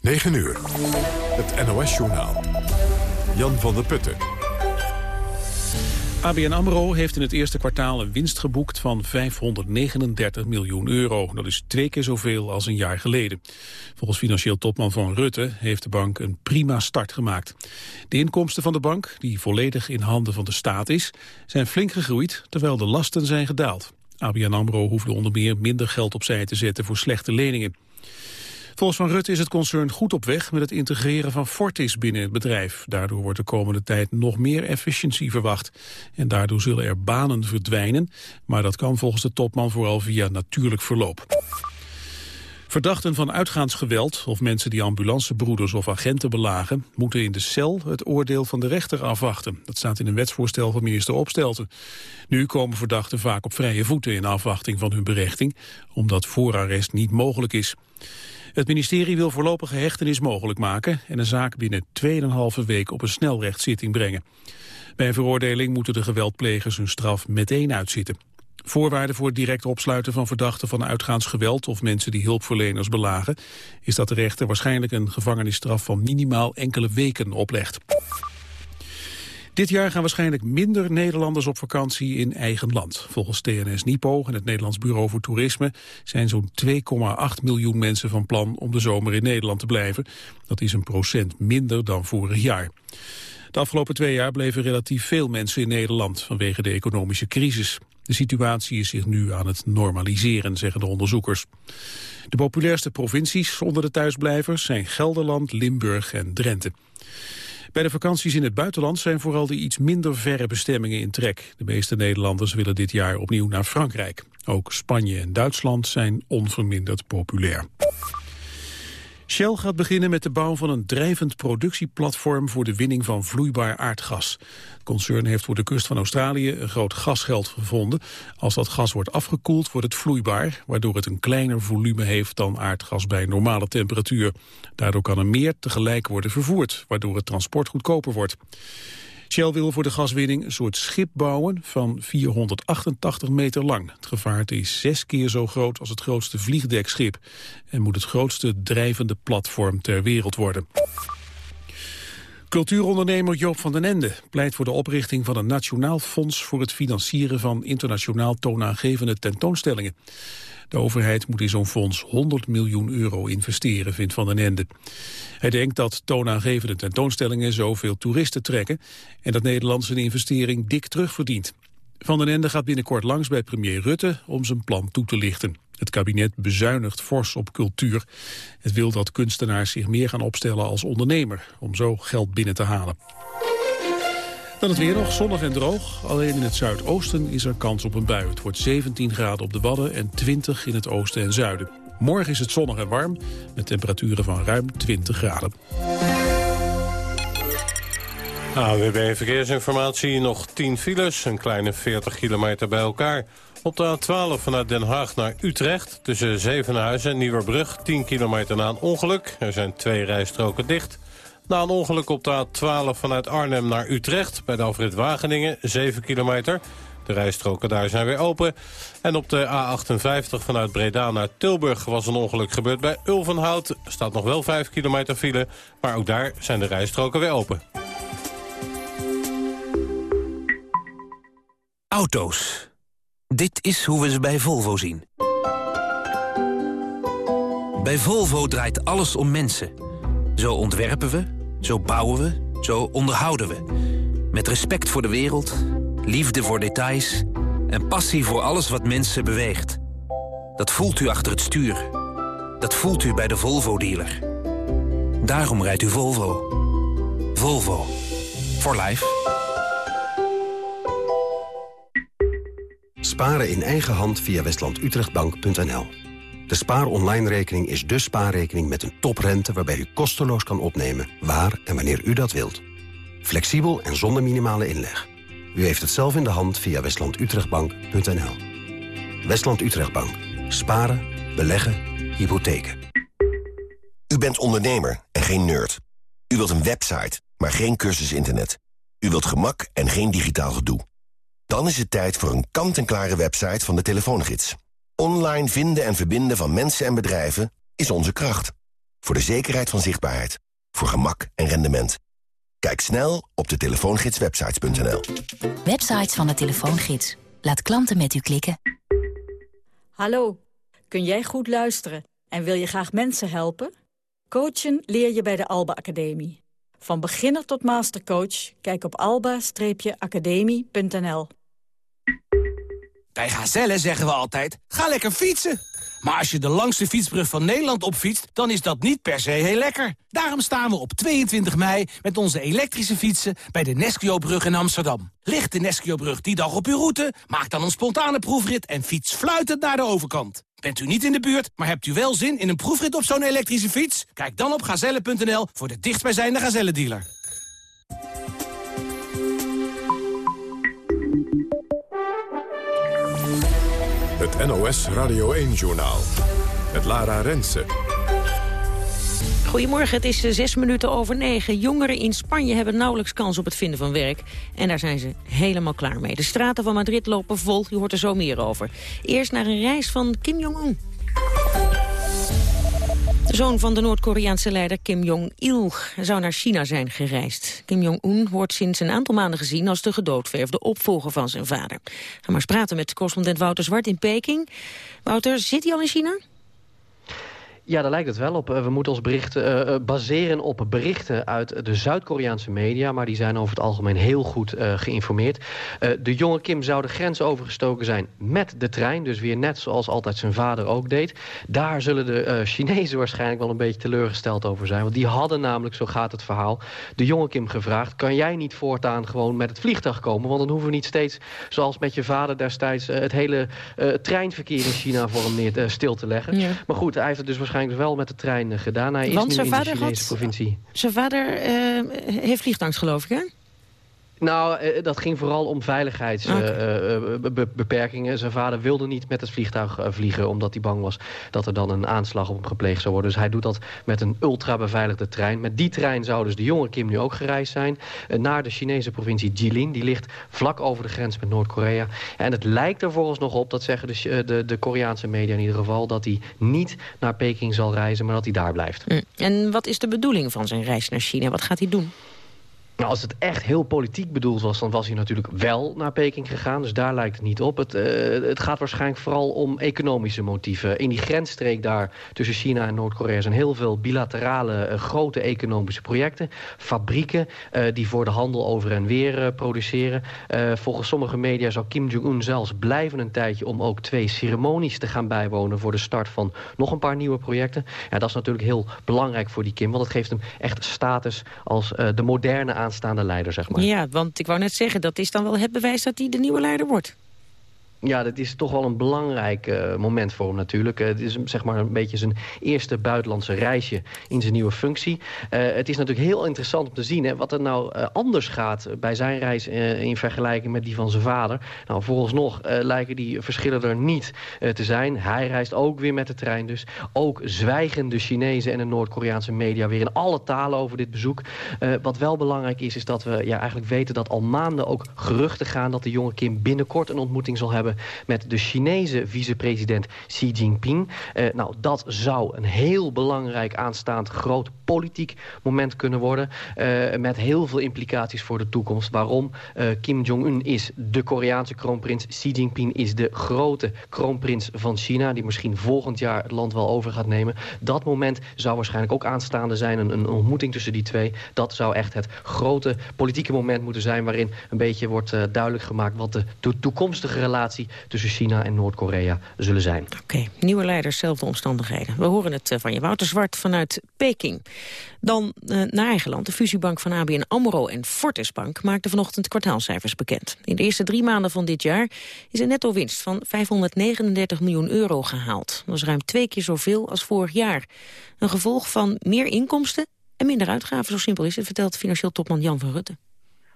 9 uur. Het NOS-journaal. Jan van der Putten. ABN AMRO heeft in het eerste kwartaal een winst geboekt van 539 miljoen euro. Dat is twee keer zoveel als een jaar geleden. Volgens financieel topman van Rutte heeft de bank een prima start gemaakt. De inkomsten van de bank, die volledig in handen van de staat is, zijn flink gegroeid, terwijl de lasten zijn gedaald. ABN AMRO hoefde onder meer minder geld opzij te zetten voor slechte leningen. Volgens Van Rutte is het concern goed op weg met het integreren van Fortis binnen het bedrijf. Daardoor wordt de komende tijd nog meer efficiëntie verwacht. En daardoor zullen er banen verdwijnen, maar dat kan volgens de topman vooral via natuurlijk verloop. Verdachten van uitgaansgeweld of mensen die ambulancebroeders of agenten belagen... moeten in de cel het oordeel van de rechter afwachten. Dat staat in een wetsvoorstel van minister Opstelten. Nu komen verdachten vaak op vrije voeten in afwachting van hun berechting... omdat voorarrest niet mogelijk is. Het ministerie wil voorlopige hechtenis mogelijk maken... en een zaak binnen 2,5 week op een snelrechtszitting brengen. Bij een veroordeling moeten de geweldplegers hun straf meteen uitzitten. Voorwaarde voor het direct opsluiten van verdachten van uitgaansgeweld of mensen die hulpverleners belagen, is dat de rechter waarschijnlijk een gevangenisstraf van minimaal enkele weken oplegt. Dit jaar gaan waarschijnlijk minder Nederlanders op vakantie in eigen land. Volgens TNS Nipo en het Nederlands Bureau voor Toerisme zijn zo'n 2,8 miljoen mensen van plan om de zomer in Nederland te blijven. Dat is een procent minder dan vorig jaar. De afgelopen twee jaar bleven relatief veel mensen in Nederland vanwege de economische crisis. De situatie is zich nu aan het normaliseren, zeggen de onderzoekers. De populairste provincies onder de thuisblijvers zijn Gelderland, Limburg en Drenthe. Bij de vakanties in het buitenland zijn vooral de iets minder verre bestemmingen in trek. De meeste Nederlanders willen dit jaar opnieuw naar Frankrijk. Ook Spanje en Duitsland zijn onverminderd populair. Shell gaat beginnen met de bouw van een drijvend productieplatform voor de winning van vloeibaar aardgas. Het concern heeft voor de kust van Australië een groot gasgeld gevonden. Als dat gas wordt afgekoeld wordt het vloeibaar, waardoor het een kleiner volume heeft dan aardgas bij normale temperatuur. Daardoor kan er meer tegelijk worden vervoerd, waardoor het transport goedkoper wordt. Shell wil voor de gaswinning een soort schip bouwen van 488 meter lang. Het gevaarte is zes keer zo groot als het grootste vliegdekschip... en moet het grootste drijvende platform ter wereld worden. Cultuurondernemer Joop van den Ende pleit voor de oprichting van een nationaal fonds voor het financieren van internationaal toonaangevende tentoonstellingen. De overheid moet in zo'n fonds 100 miljoen euro investeren, vindt Van den Ende. Hij denkt dat toonaangevende tentoonstellingen zoveel toeristen trekken... en dat Nederland zijn investering dik terugverdient. Van den Ende gaat binnenkort langs bij premier Rutte om zijn plan toe te lichten. Het kabinet bezuinigt fors op cultuur. Het wil dat kunstenaars zich meer gaan opstellen als ondernemer... om zo geld binnen te halen. Dan het weer nog, zonnig en droog. Alleen in het zuidoosten is er kans op een bui. Het wordt 17 graden op de Wadden en 20 in het oosten en zuiden. Morgen is het zonnig en warm, met temperaturen van ruim 20 graden. AWB Verkeersinformatie, nog 10 files, een kleine 40 kilometer bij elkaar. Op de A12 vanuit Den Haag naar Utrecht, tussen Zevenhuizen en Nieuwerbrug... 10 kilometer na een ongeluk. Er zijn twee rijstroken dicht... Na een ongeluk op de A12 vanuit Arnhem naar Utrecht... bij de afrit Wageningen, 7 kilometer. De rijstroken daar zijn weer open. En op de A58 vanuit Breda naar Tilburg was een ongeluk gebeurd bij Ulvenhout. Staat nog wel 5 kilometer file, maar ook daar zijn de rijstroken weer open. Auto's. Dit is hoe we ze bij Volvo zien. Bij Volvo draait alles om mensen. Zo ontwerpen we zo bouwen we, zo onderhouden we. Met respect voor de wereld, liefde voor details... en passie voor alles wat mensen beweegt. Dat voelt u achter het stuur. Dat voelt u bij de Volvo-dealer. Daarom rijdt u Volvo. Volvo. For life. Sparen in eigen hand via westlandutrechtbank.nl de Spaar Online rekening is de spaarrekening met een toprente... waarbij u kosteloos kan opnemen waar en wanneer u dat wilt. Flexibel en zonder minimale inleg. U heeft het zelf in de hand via westlandutrechtbank.nl. Westland Utrechtbank. Sparen, beleggen, hypotheken. U bent ondernemer en geen nerd. U wilt een website, maar geen cursus internet. U wilt gemak en geen digitaal gedoe. Dan is het tijd voor een kant-en-klare website van de telefoongids. Online vinden en verbinden van mensen en bedrijven is onze kracht. Voor de zekerheid van zichtbaarheid. Voor gemak en rendement. Kijk snel op de telefoongidswebsites.nl. Websites van de telefoongids. Laat klanten met u klikken. Hallo, kun jij goed luisteren en wil je graag mensen helpen? Coachen leer je bij de Alba Academie. Van beginner tot mastercoach, kijk op alba-academie.nl. Bij Gazelle zeggen we altijd, ga lekker fietsen. Maar als je de langste fietsbrug van Nederland opfietst, dan is dat niet per se heel lekker. Daarom staan we op 22 mei met onze elektrische fietsen bij de Nesquio-brug in Amsterdam. Ligt de Nesquio-brug die dag op uw route? Maak dan een spontane proefrit en fiets fluitend naar de overkant. Bent u niet in de buurt, maar hebt u wel zin in een proefrit op zo'n elektrische fiets? Kijk dan op gazelle.nl voor de dichtstbijzijnde Gazelle-dealer. Het NOS Radio 1-journaal. Met Lara Rensen. Goedemorgen, het is eh, zes minuten over negen. Jongeren in Spanje hebben nauwelijks kans op het vinden van werk. En daar zijn ze helemaal klaar mee. De straten van Madrid lopen vol, u hoort er zo meer over. Eerst naar een reis van Kim Jong-un. De zoon van de Noord-Koreaanse leider Kim Jong-il zou naar China zijn gereisd. Kim Jong-un wordt sinds een aantal maanden gezien als de gedoodverfde opvolger van zijn vader. Gaan maar eens praten met correspondent Wouter Zwart in Peking. Wouter, zit hij al in China? Ja, daar lijkt het wel op. Eh, we moeten ons berichten, uh, baseren op berichten uit de Zuid-Koreaanse media... maar die zijn over het algemeen heel goed uh, geïnformeerd. Uh, de jonge Kim zou de grens overgestoken zijn met de trein. Dus weer net zoals altijd zijn vader ook deed. Daar zullen de Chinezen waarschijnlijk wel een beetje teleurgesteld over zijn. Want die hadden namelijk, zo gaat het verhaal, de jonge Kim gevraagd... kan jij niet voortaan gewoon met het vliegtuig komen? Want dan hoeven we niet steeds, zoals met je vader destijds... het hele treinverkeer in China voor hem neer stil te leggen. Ja. Maar goed, hij heeft het dus waarschijnlijk wel met de trein gedaan. Hij Want is nu in de Chinese had, provincie. Zijn vader uh, heeft vliegtuigs, geloof ik, hè? Nou, uh, dat ging vooral om veiligheidsbeperkingen. Okay. Uh, Zijn vader wilde niet met het vliegtuig vliegen... omdat hij bang was dat er dan een aanslag op hem gepleegd zou worden. Dus hij doet dat met een ultra-beveiligde trein. Met die trein zou dus de jonge Kim nu ook gereisd zijn... naar de Chinese provincie Jilin. Die ligt vlak over de grens met Noord-Korea. En het lijkt er volgens nog op, dat zeggen de, de, de Koreaanse media in ieder geval... dat hij niet naar Peking zal reizen, maar dat hij daar blijft. Mm. En wat is de bedoeling van zijn reis naar China? Wat gaat hij doen? Nou, als het echt heel politiek bedoeld was, dan was hij natuurlijk wel naar Peking gegaan. Dus daar lijkt het niet op. Het, uh, het gaat waarschijnlijk vooral om economische motieven. In die grensstreek daar tussen China en Noord-Korea zijn heel veel bilaterale uh, grote economische projecten. Fabrieken uh, die voor de handel over en weer produceren. volgens sommige media zou Kim Jong-un zelfs blijven een tijdje om ook twee ceremonies te gaan bijwonen voor de start van nog een paar nieuwe projecten. Ja, dat is natuurlijk heel belangrijk voor die Kim, want het geeft hem echt status als de moderne aan aanstaande leider, zeg maar. Ja, want ik wou net zeggen, dat is dan wel het bewijs dat hij de nieuwe leider wordt. Ja, dat is toch wel een belangrijk uh, moment voor hem natuurlijk. Uh, het is zeg maar een beetje zijn eerste buitenlandse reisje in zijn nieuwe functie. Uh, het is natuurlijk heel interessant om te zien hè, wat er nou anders gaat bij zijn reis in vergelijking met die van zijn vader. Nou, vooralsnog lijken die verschillen er niet te zijn. Hij reist ook weer met de trein dus. Ook zwijgen de Chinezen en de Noord-Koreaanse media weer in alle talen over dit bezoek. wat wel belangrijk is, is dat we ja, eigenlijk weten dat al maanden ook geruchten gaan dat de jonge Kim binnenkort een ontmoeting zal hebben met de Chinese vicepresident Xi Jinping. Uh, nou, dat zou een heel belangrijk aanstaand groot politiek moment kunnen worden. Uh, met heel veel implicaties voor de toekomst. Waarom? Uh, Kim Jong-un is de Koreaanse kroonprins. Xi Jinping is de grote kroonprins van China... die misschien volgend jaar het land wel over gaat nemen. Dat moment zou waarschijnlijk ook aanstaande zijn. Een, ontmoeting tussen die twee. Dat zou echt het grote politieke moment moeten zijn... waarin een beetje wordt duidelijk gemaakt... wat de to toekomstige relatie tussen China en Noord-Korea zullen zijn. Oké, nieuwe leiders, zelfde omstandigheden. We horen het van je, Wouter Zwart vanuit Peking. Dan uh, naar eigen land. De fusiebank van ABN AMRO en Fortis Bank maakte vanochtend kwartaalcijfers bekend. In de eerste drie maanden van dit jaar is een netto winst van 539 miljoen euro gehaald. Dat is ruim twee keer zoveel als vorig jaar. Een gevolg van meer inkomsten en minder uitgaven, zo simpel is het, vertelt financieel topman Jan van Rutte.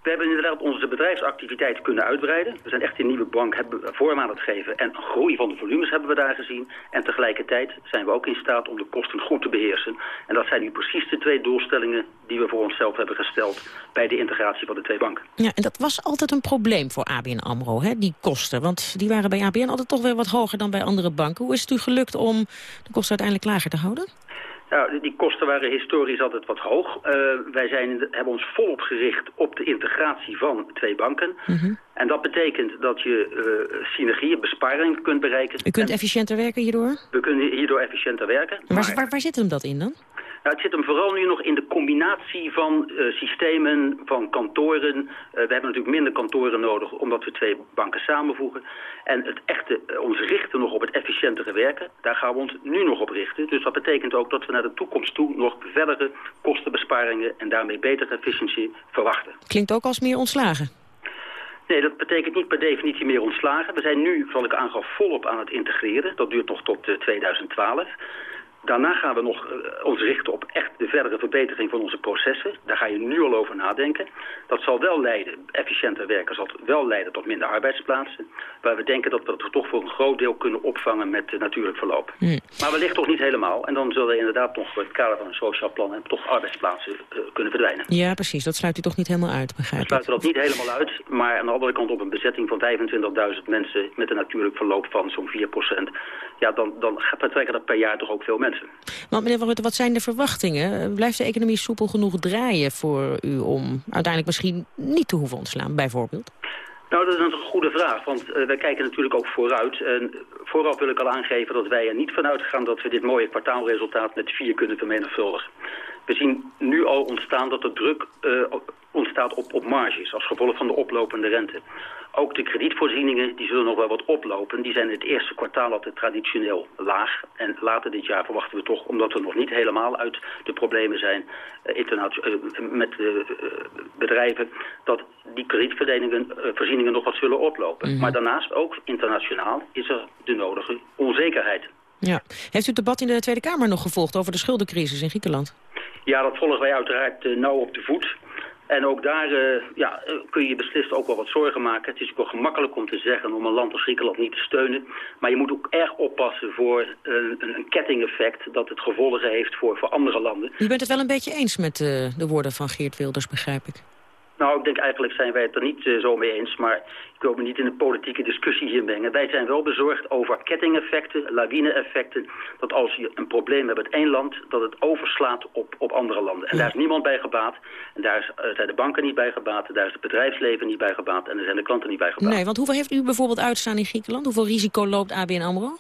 We hebben inderdaad onze bedrijfsactiviteit kunnen uitbreiden. We zijn echt een nieuwe bank hebben vorm aan het geven. En groei van de volumes hebben we daar gezien. En tegelijkertijd zijn we ook in staat om de kosten goed te beheersen. En dat zijn nu precies de twee doelstellingen die we voor onszelf hebben gesteld... bij de integratie van de twee banken. Ja, en dat was altijd een probleem voor ABN AMRO, hè, die kosten. Want die waren bij ABN altijd toch weer wat hoger dan bij andere banken. Hoe is het u gelukt om de kosten uiteindelijk lager te houden? Nou, die kosten waren historisch altijd wat hoog. Uh, wij zijn, hebben ons volop gericht op de integratie van twee banken. Mm En dat betekent dat je uh, synergieën, besparingen kunt bereiken. U kunt efficiënter werken hierdoor? We kunnen hierdoor efficiënter werken. Maar, maar... Waar, waar zit hem dat in dan? Nou, het zit hem vooral nu nog in de combinatie van uh, systemen, van kantoren. Uh, we hebben natuurlijk minder kantoren nodig omdat we twee banken samenvoegen. En het echte, uh, ons richten nog op het efficiëntere werken, daar gaan we ons nu nog op richten. Dus dat betekent ook dat we naar de toekomst toe nog verdere kostenbesparingen en daarmee betere efficiëntie verwachten. Klinkt ook als meer ontslagen. Nee, dat betekent niet per definitie meer ontslagen. We zijn nu, zoals ik aangaf, volop aan het integreren. Dat duurt nog tot 2012. Daarna gaan we nog uh, ons richten op echt de verdere verbetering van onze processen. Daar ga je nu al over nadenken. Dat zal wel leiden, efficiënter werken zal wel leiden tot minder arbeidsplaatsen. Waar we denken dat we het toch voor een groot deel kunnen opvangen met uh, natuurlijk verloop. Hmm. Maar wellicht toch niet helemaal. En dan zullen inderdaad nog in het kader van een sociaal plan en toch arbeidsplaatsen uh, kunnen verdwijnen. Ja, precies. Dat sluit u toch niet helemaal uit, begrijp ik? We sluiten dat niet helemaal uit. Maar aan de andere kant op een bezetting van 25.000 mensen met een natuurlijk verloop van zo'n 4%. Ja, dan, dan vertrekken er per jaar toch ook veel mensen. Want meneer Van Rutte, wat zijn de verwachtingen? Blijft de economie soepel genoeg draaien voor u om uiteindelijk misschien niet te hoeven ontslaan, bijvoorbeeld? Nou, dat is een goede vraag, want uh, wij kijken natuurlijk ook vooruit. En vooraf wil ik al aangeven dat wij er niet vanuit gaan dat we dit mooie kwartaalresultaat met vier kunnen vermenigvuldigen. We zien nu al ontstaan dat er druk uh, ontstaat op, op marges als gevolg van de oplopende rente. Ook de kredietvoorzieningen die zullen nog wel wat oplopen. Die zijn in het eerste kwartaal altijd traditioneel laag. En later dit jaar verwachten we toch, omdat we nog niet helemaal uit de problemen zijn uh, met uh, bedrijven, dat die kredietvoorzieningen nog wat zullen oplopen. Mm -hmm. Maar daarnaast ook internationaal is er de nodige onzekerheid. Ja. Heeft u het debat in de Tweede Kamer nog gevolgd over de schuldencrisis in Griekenland? Ja, dat volgen wij uiteraard nauw op de voet. En ook daar uh, ja, kun je beslist ook wel wat zorgen maken. Het is ook wel gemakkelijk om te zeggen om een land als Griekenland niet te steunen. Maar je moet ook erg oppassen voor een, een kettingeffect dat het gevolgen heeft voor, voor andere landen. U bent het wel een beetje eens met de woorden van Geert Wilders, begrijp ik. Nou, ik denk eigenlijk zijn wij het er niet uh, zo mee eens, maar ik wil me niet in een politieke discussie hier mengen. Wij zijn wel bezorgd over kettingeffecten, lawine-effecten, dat als je een probleem hebt met één land, dat het overslaat op, op andere landen. En ja. daar is niemand bij gebaat, en daar is, uh, zijn de banken niet bij gebaat, daar is het bedrijfsleven niet bij gebaat en daar zijn de klanten niet bij gebaat. Nee, want hoeveel heeft u bijvoorbeeld uitstaan in Griekenland? Hoeveel risico loopt ABN AMRO?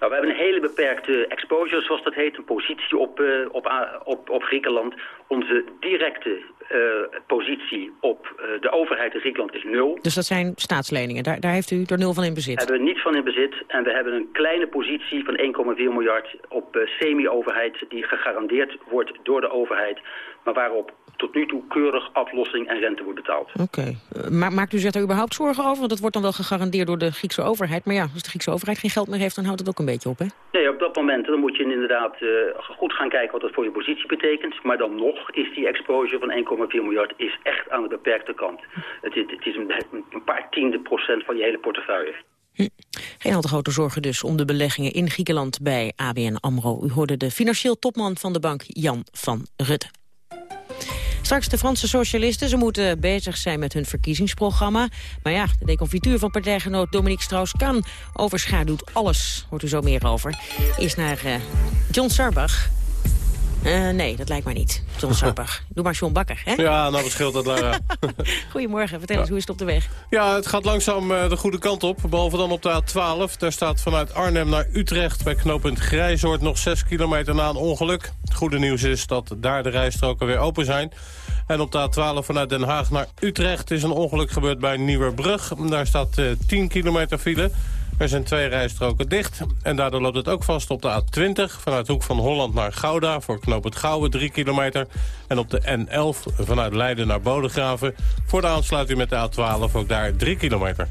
Nou, we hebben een hele beperkte exposure, zoals dat heet, een positie op, uh, op, op, op Griekenland. Onze directe uh, positie op uh, de overheid in Griekenland is nul. Dus dat zijn staatsleningen, daar, daar heeft u er nul van in bezit? Hebben we niets van in bezit en we hebben een kleine positie van 1,4 miljard op semi-overheid die gegarandeerd wordt door de overheid, maar waarop tot nu toe keurig aflossing en rente wordt betaald. Oké. Okay. Maar maakt u zich daar überhaupt zorgen over? Want dat wordt dan wel gegarandeerd door de Griekse overheid. Maar ja, als de Griekse overheid geen geld meer heeft, dan houdt het ook een beetje op, hè? Nee, op dat moment dan moet je inderdaad uh, goed gaan kijken wat dat voor je positie betekent. Maar dan nog is die exposure van 1,4 miljard is echt aan de beperkte kant. Het is, het is een, een paar tiende procent van je hele portefeuille. Hm. Geen al te grote zorgen dus om de beleggingen in Griekenland bij ABN AMRO. U hoorde de financieel topman van de bank Jan van Rutte. Straks de Franse socialisten. Ze moeten bezig zijn met hun verkiezingsprogramma. Maar ja, de deconfituur van partijgenoot Dominique Strauss-Kahn overschaduwt alles. Hoort u zo meer over. Eerst naar uh, John Sarbach. Uh, nee, dat lijkt mij niet. John Sarbach. Doe maar John Bakker, hè? Ja, nou verschilt dat, Lara. Goedemorgen, vertel ja. eens, hoe is het op de weg? Ja, het gaat langzaam uh, de goede kant op. Behalve dan op de A12. Daar staat vanuit Arnhem naar Utrecht bij knooppunt Grijzoord... nog 6 kilometer na een ongeluk. Het goede nieuws is dat daar de rijstroken weer open zijn. En op de A12 vanuit Den Haag naar Utrecht is een ongeluk gebeurd bij Nieuwerbrug. Daar staat uh, 10 kilometer file. Er zijn twee rijstroken dicht. En daardoor loopt het ook vast op de A20 vanuit Hoek van Holland naar Gouda... voor knoop het Gouwen 3 kilometer. En op de N11 vanuit Leiden naar Bodegraven... voor de aansluiting met de A12 ook daar 3 kilometer.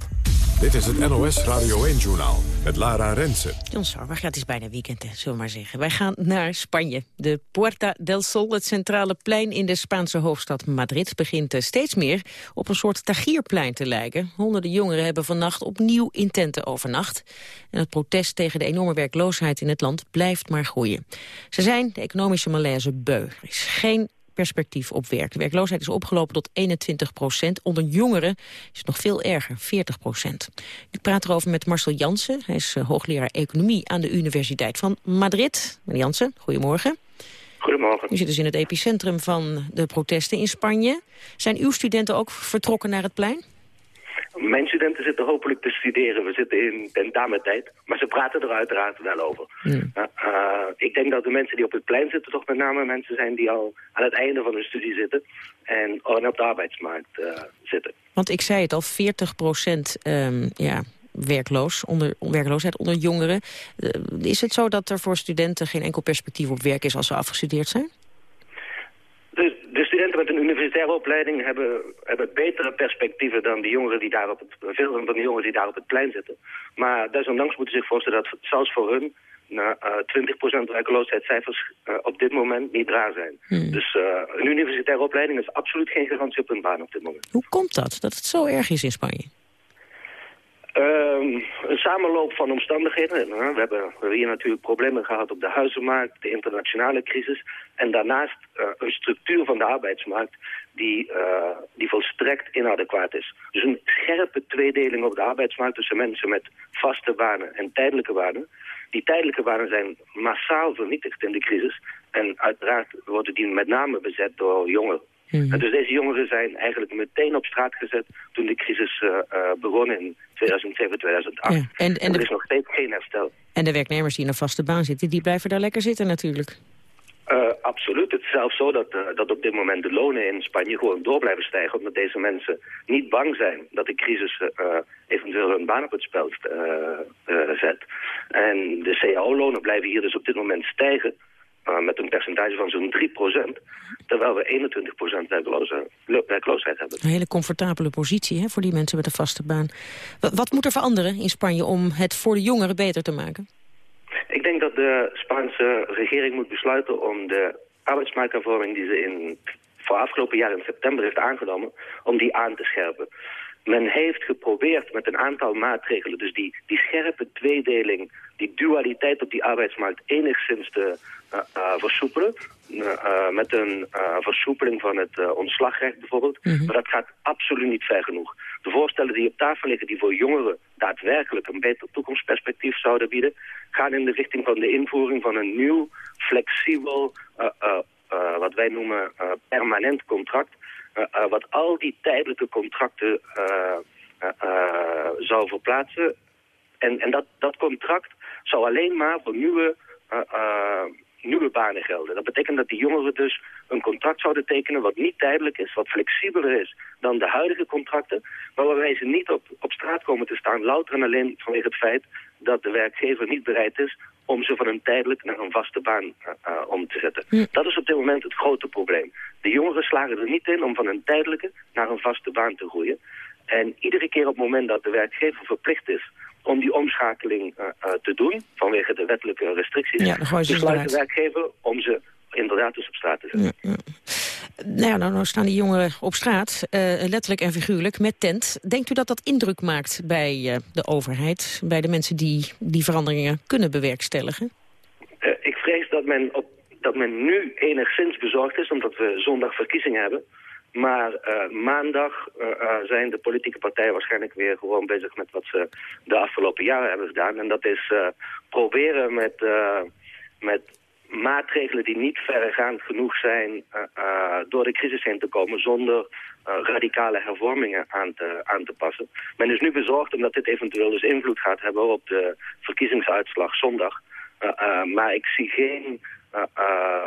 Dit is het NOS Radio 1-journaal met Lara Rensen. John Sarwag, het is bijna weekend, zullen we maar zeggen. Wij gaan naar Spanje. De Puerta del Sol, het centrale plein in de Spaanse hoofdstad Madrid... begint steeds meer op een soort tagierplein te lijken. Honderden jongeren hebben vannacht opnieuw in tenten overnacht. En het protest tegen de enorme werkloosheid in het land blijft maar groeien. Ze zijn de economische malaise beu. Er is geen perspectief op werk. De werkloosheid is opgelopen tot 21 procent. Onder jongeren is het nog veel erger, 40 procent. Ik praat erover met Marcel Jansen. Hij is uh, hoogleraar economie aan de Universiteit van Madrid. Meneer Jansen, goedemorgen. Goedemorgen. U zit dus in het epicentrum van de protesten in Spanje. Zijn uw studenten ook vertrokken naar het plein? Mijn studenten zitten hopelijk te studeren. We zitten in tentamentijd. Maar ze praten er uiteraard wel over. Uh, uh, ik denk dat de mensen die op het plein zitten... toch met name mensen zijn die al aan het einde van hun studie zitten. En op de arbeidsmarkt uh, zitten. Want ik zei het al, 40 procent um, ja, werkloos, onder, werkloosheid onder jongeren. Uh, is het zo dat er voor studenten geen enkel perspectief op werk is als ze afgestudeerd zijn? De, de studenten met een universitaire opleiding hebben, hebben betere perspectieven dan de jongeren die daar op het, veel van de jongeren die daar op het plein zitten. Maar desondanks moeten ze zich voorstellen dat zelfs voor hun nou, uh, 20% werkloosheidscijfers uh, op dit moment niet raar zijn. Hmm. Dus uh, een universitaire opleiding is absoluut geen garantie op een baan op dit moment. Hoe komt dat, dat het zo erg is in Spanje? Um, een samenloop van omstandigheden. We, hebben, hier natuurlijk problemen gehad op de huizenmarkt, de internationale crisis. En daarnaast uh, een structuur van de arbeidsmarkt die, uh, die volstrekt inadequaat is. Dus een scherpe tweedeling op de arbeidsmarkt tussen mensen met vaste banen en tijdelijke banen. Die tijdelijke banen zijn massaal vernietigd in de crisis. En uiteraard worden die met name bezet door jongeren. Mm. En dus deze jongeren zijn eigenlijk meteen op straat gezet toen de crisis uh, uh, begon in 2007, 2008. Ja, en, en, en de, er is nog steeds geen herstel. En de werknemers die in een vaste baan zitten, die blijven daar lekker zitten natuurlijk. Uh, absoluut. Het is zelfs zo dat, uh, dat op dit moment de lonen in Spanje gewoon door blijven stijgen. Omdat deze mensen niet bang zijn dat de crisis uh, eventueel hun baan op het spel zet. En de cao-lonen blijven hier dus op dit moment stijgen. Met een percentage van zo'n 3% terwijl we 21 werkloze, werkloosheid hebben. Een hele comfortabele positie hè, voor die mensen met een vaste baan. Wat, wat moet er veranderen in Spanje om het voor de jongeren beter te maken? Ik denk dat de Spaanse regering moet besluiten om de arbeidsmarkthervorming die ze in voor afgelopen jaar in september heeft aangenomen, om die aan te scherpen. Men heeft geprobeerd met een aantal maatregelen, dus die, die scherpe tweedeling, die dualiteit op die arbeidsmarkt enigszins te uh, uh, versoepelen. Uh, met een versoepeling van het ontslagrecht bijvoorbeeld. Mhm. Mm -hmm. Maar dat gaat absoluut niet ver genoeg. De voorstellen die op tafel liggen, die voor jongeren daadwerkelijk een beter toekomstperspectief zouden bieden, gaan in de richting van de invoering van een nieuw, flexibel, wat wij noemen permanent contract. Wat al die tijdelijke contracten zou verplaatsen. En, en dat, dat contract zou alleen maar voor nieuwe, nieuwe banen gelden. Dat betekent dat die jongeren dus een contract zouden tekenen wat niet tijdelijk is, wat flexibeler is dan de huidige contracten, maar waarbij ze niet op, op straat komen te staan, louter en alleen vanwege het feit dat de werkgever niet bereid is om ze van een tijdelijk naar een vaste baan uh, om te zetten. Hm. Dat is op dit moment het grote probleem. De jongeren slagen er niet in om van een tijdelijke naar een vaste baan te groeien. En iedere keer op het moment dat de werkgever verplicht is om die omschakeling uh, te doen, vanwege de wettelijke restricties, ja, besluit de werkgever om ze inderdaad dus op straat te zetten. Ja, ja. Nou, ja, nou, nou staan die jongeren op straat, uh, letterlijk en figuurlijk, met tent. Denkt u dat dat indruk maakt bij uh, de overheid, bij de mensen die die veranderingen kunnen bewerkstelligen? Uh, ik vrees dat men, op, dat men nu enigszins bezorgd is, omdat we zondag verkiezingen hebben. Maar maandag zijn de politieke partijen waarschijnlijk weer gewoon bezig met wat ze de afgelopen jaren hebben gedaan. En dat is proberen met, met maatregelen die niet verregaand genoeg zijn door de crisis heen te komen zonder radicale hervormingen aan te, aan te passen. Men is nu bezorgd omdat dit eventueel dus invloed gaat hebben op de verkiezingsuitslag zondag. maar ik zie geen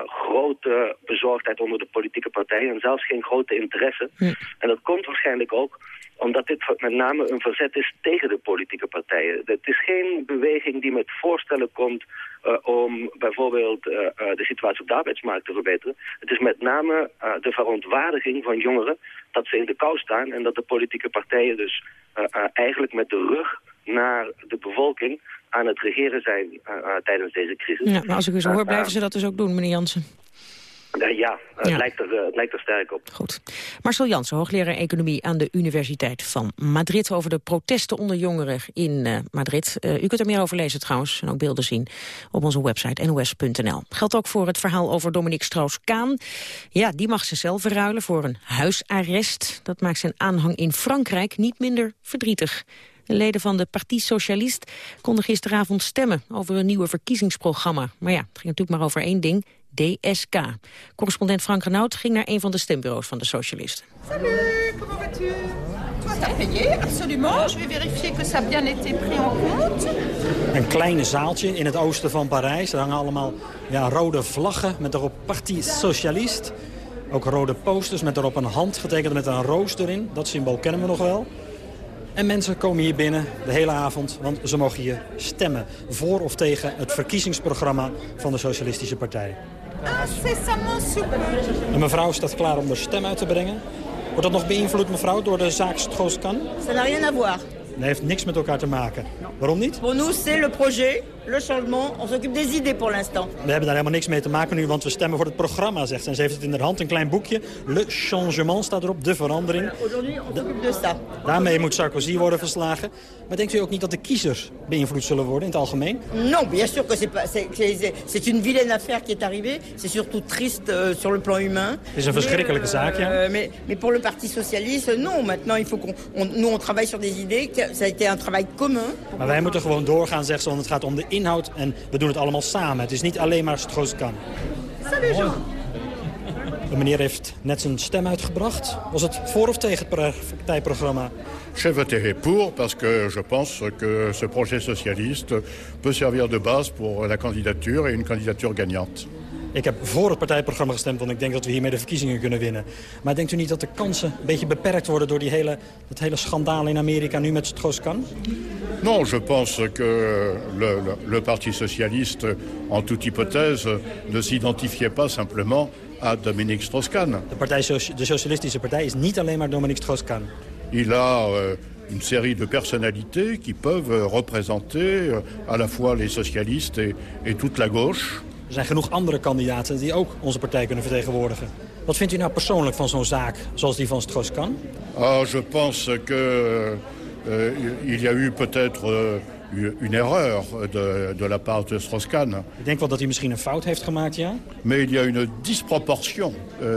grote bezorgdheid onder de politieke partijen en zelfs geen grote interesse. Hm. En dat komt waarschijnlijk ook omdat dit met name een verzet is tegen de politieke partijen. Het is geen beweging die met voorstellen komt uh, om bijvoorbeeld uh, de situatie op de arbeidsmarkt te verbeteren. Het is met name de verontwaardiging van jongeren dat ze in de kou staan en dat de politieke partijen dus eigenlijk met de rug naar de bevolking aan het regeren zijn tijdens deze crisis. Ja, maar als ik u zo hoor, blijven ze dat dus ook doen, meneer Jansen. Ja, het, Ja. Lijkt er, het lijkt er sterk op. Goed. Marcel Jansen, hoogleraar economie aan de Universiteit van Madrid... over de protesten onder jongeren in uh, Madrid. Uh, u kunt er meer over lezen trouwens, en ook beelden zien op onze website nos.nl. Geldt ook voor het verhaal over Dominique Strauss-Kaan. Ja, die mag zichzelf verruilen voor een huisarrest. Dat maakt zijn aanhang in Frankrijk niet minder verdrietig. De leden van de Parti Socialist konden gisteravond stemmen over een nieuwe verkiezingsprogramma. Maar ja, het ging natuurlijk maar over één ding, DSK. Correspondent Frank Renaud ging naar een van de stembureaus van de Socialisten. Salut, comment vas-tu absolument. Je vais vérifier que ça a bien été pris en compte. Een kleine zaaltje in het oosten van Parijs. Er hangen allemaal ja, rode vlaggen met erop Parti Socialiste. Ook rode posters met erop een hand getekend met een roos erin. Dat symbool kennen we nog wel. En mensen komen hier binnen de hele avond, want ze mogen hier stemmen... voor of tegen het verkiezingsprogramma van de Socialistische Partij. Een mevrouw staat klaar om de stem uit te brengen. Wordt dat nog beïnvloed, mevrouw, door de zaak Strauss-Kahn? Ça n'a rien à voir. Dat heeft niks met elkaar te maken. Waarom niet? Pour nous, c'est le projet, le changement. On s'occupe des idées pour l'instant. We hebben daar helemaal niks mee te maken nu, want we stemmen voor het programma, zegt ze. En ze heeft het in haar hand, een klein boekje. Le changement staat erop, de verandering. Aujourd'hui, on s'occupe de ça. Daarmee moet Sarkozy worden verslagen. Maar denkt u ook niet dat de kiezers beïnvloed zullen worden in het algemeen? Non, bien sûr que c'est pas, c'est- une vilaine affaire qui est arrivée. C'est surtout triste euh, sur le plan humain. Het is een verschrikkelijke zaak, ja. Euh, mais, mais pour le Parti socialiste, non. Maintenant, il faut qu'on, on- nous, on travaille sur des idées. Ça a été un travail commun. Maar wij moeten gewoon doorgaan, zegt ze, want het gaat om de inhoud. En we doen het allemaal samen. Het is niet alleen maar Strauss-Kahn. Salut Jean. De meneer heeft net zijn stem uitgebracht. Was het voor of tegen het partijprogramma? J'ai voté pour parce que je pense que ce projet socialiste peut servir de base pour la candidature et une candidature gagnante. Ik heb voor het partijprogramma gestemd, want ik denk dat we hiermee de verkiezingen kunnen winnen. Maar denkt u niet dat de kansen een beetje beperkt worden door die hele, dat hele schandaal in Amerika nu met Strauss-Kahn? Non, je pense que le, le- le Parti socialiste, en toute hypothèse, ne s'identifiait pas simplement à Dominique Strauss-Kahn. De, partij, de Socialistische Partij is niet alleen maar Dominique Strauss-Kahn. Il a euh, une série de personnalités qui peuvent représenter euh, à la fois les socialistes et, et toute la gauche. Er zijn genoeg andere kandidaten die ook onze partij kunnen vertegenwoordigen. Wat vindt u nou persoonlijk van zo'n zaak zoals die van Strauss-Kahn? Ah, je pense que euh, il y a eu peut-être euh, une erreur de, de la part de Strauss-Kahn. Ik denk wel dat hij misschien een fout heeft gemaakt, ja. Mais il y a une disproportion euh,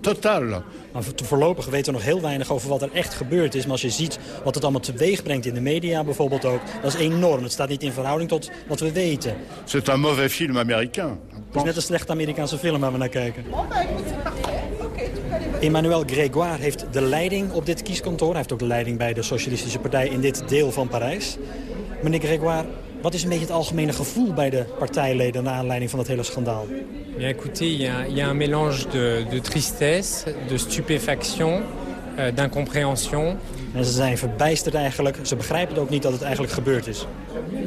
totale Maar voor- voorlopig weten we nog heel weinig over wat er echt gebeurd is. Maar als je ziet wat het allemaal teweeg brengt in de media bijvoorbeeld ook... dat is enorm. Het staat niet in verhouding tot wat we weten. C'est un mauvais film américain. Het is net een slechte Amerikaanse film waar we naar kijken. Emmanuel Grégoire heeft de leiding op dit kieskantoor. Hij heeft ook de leiding bij de Socialistische Partij in dit deel van Parijs. Meneer Grégoire, wat is een beetje het algemene gevoel bij de partijleden... naar aanleiding van dat hele schandaal? Bien écoutez, il y a, il y a un mélange de, de tristesse, de stupéfaction, euh, d'incompréhension. En ze zijn verbijsterd eigenlijk. Ze begrijpen ook niet dat het eigenlijk gebeurd is.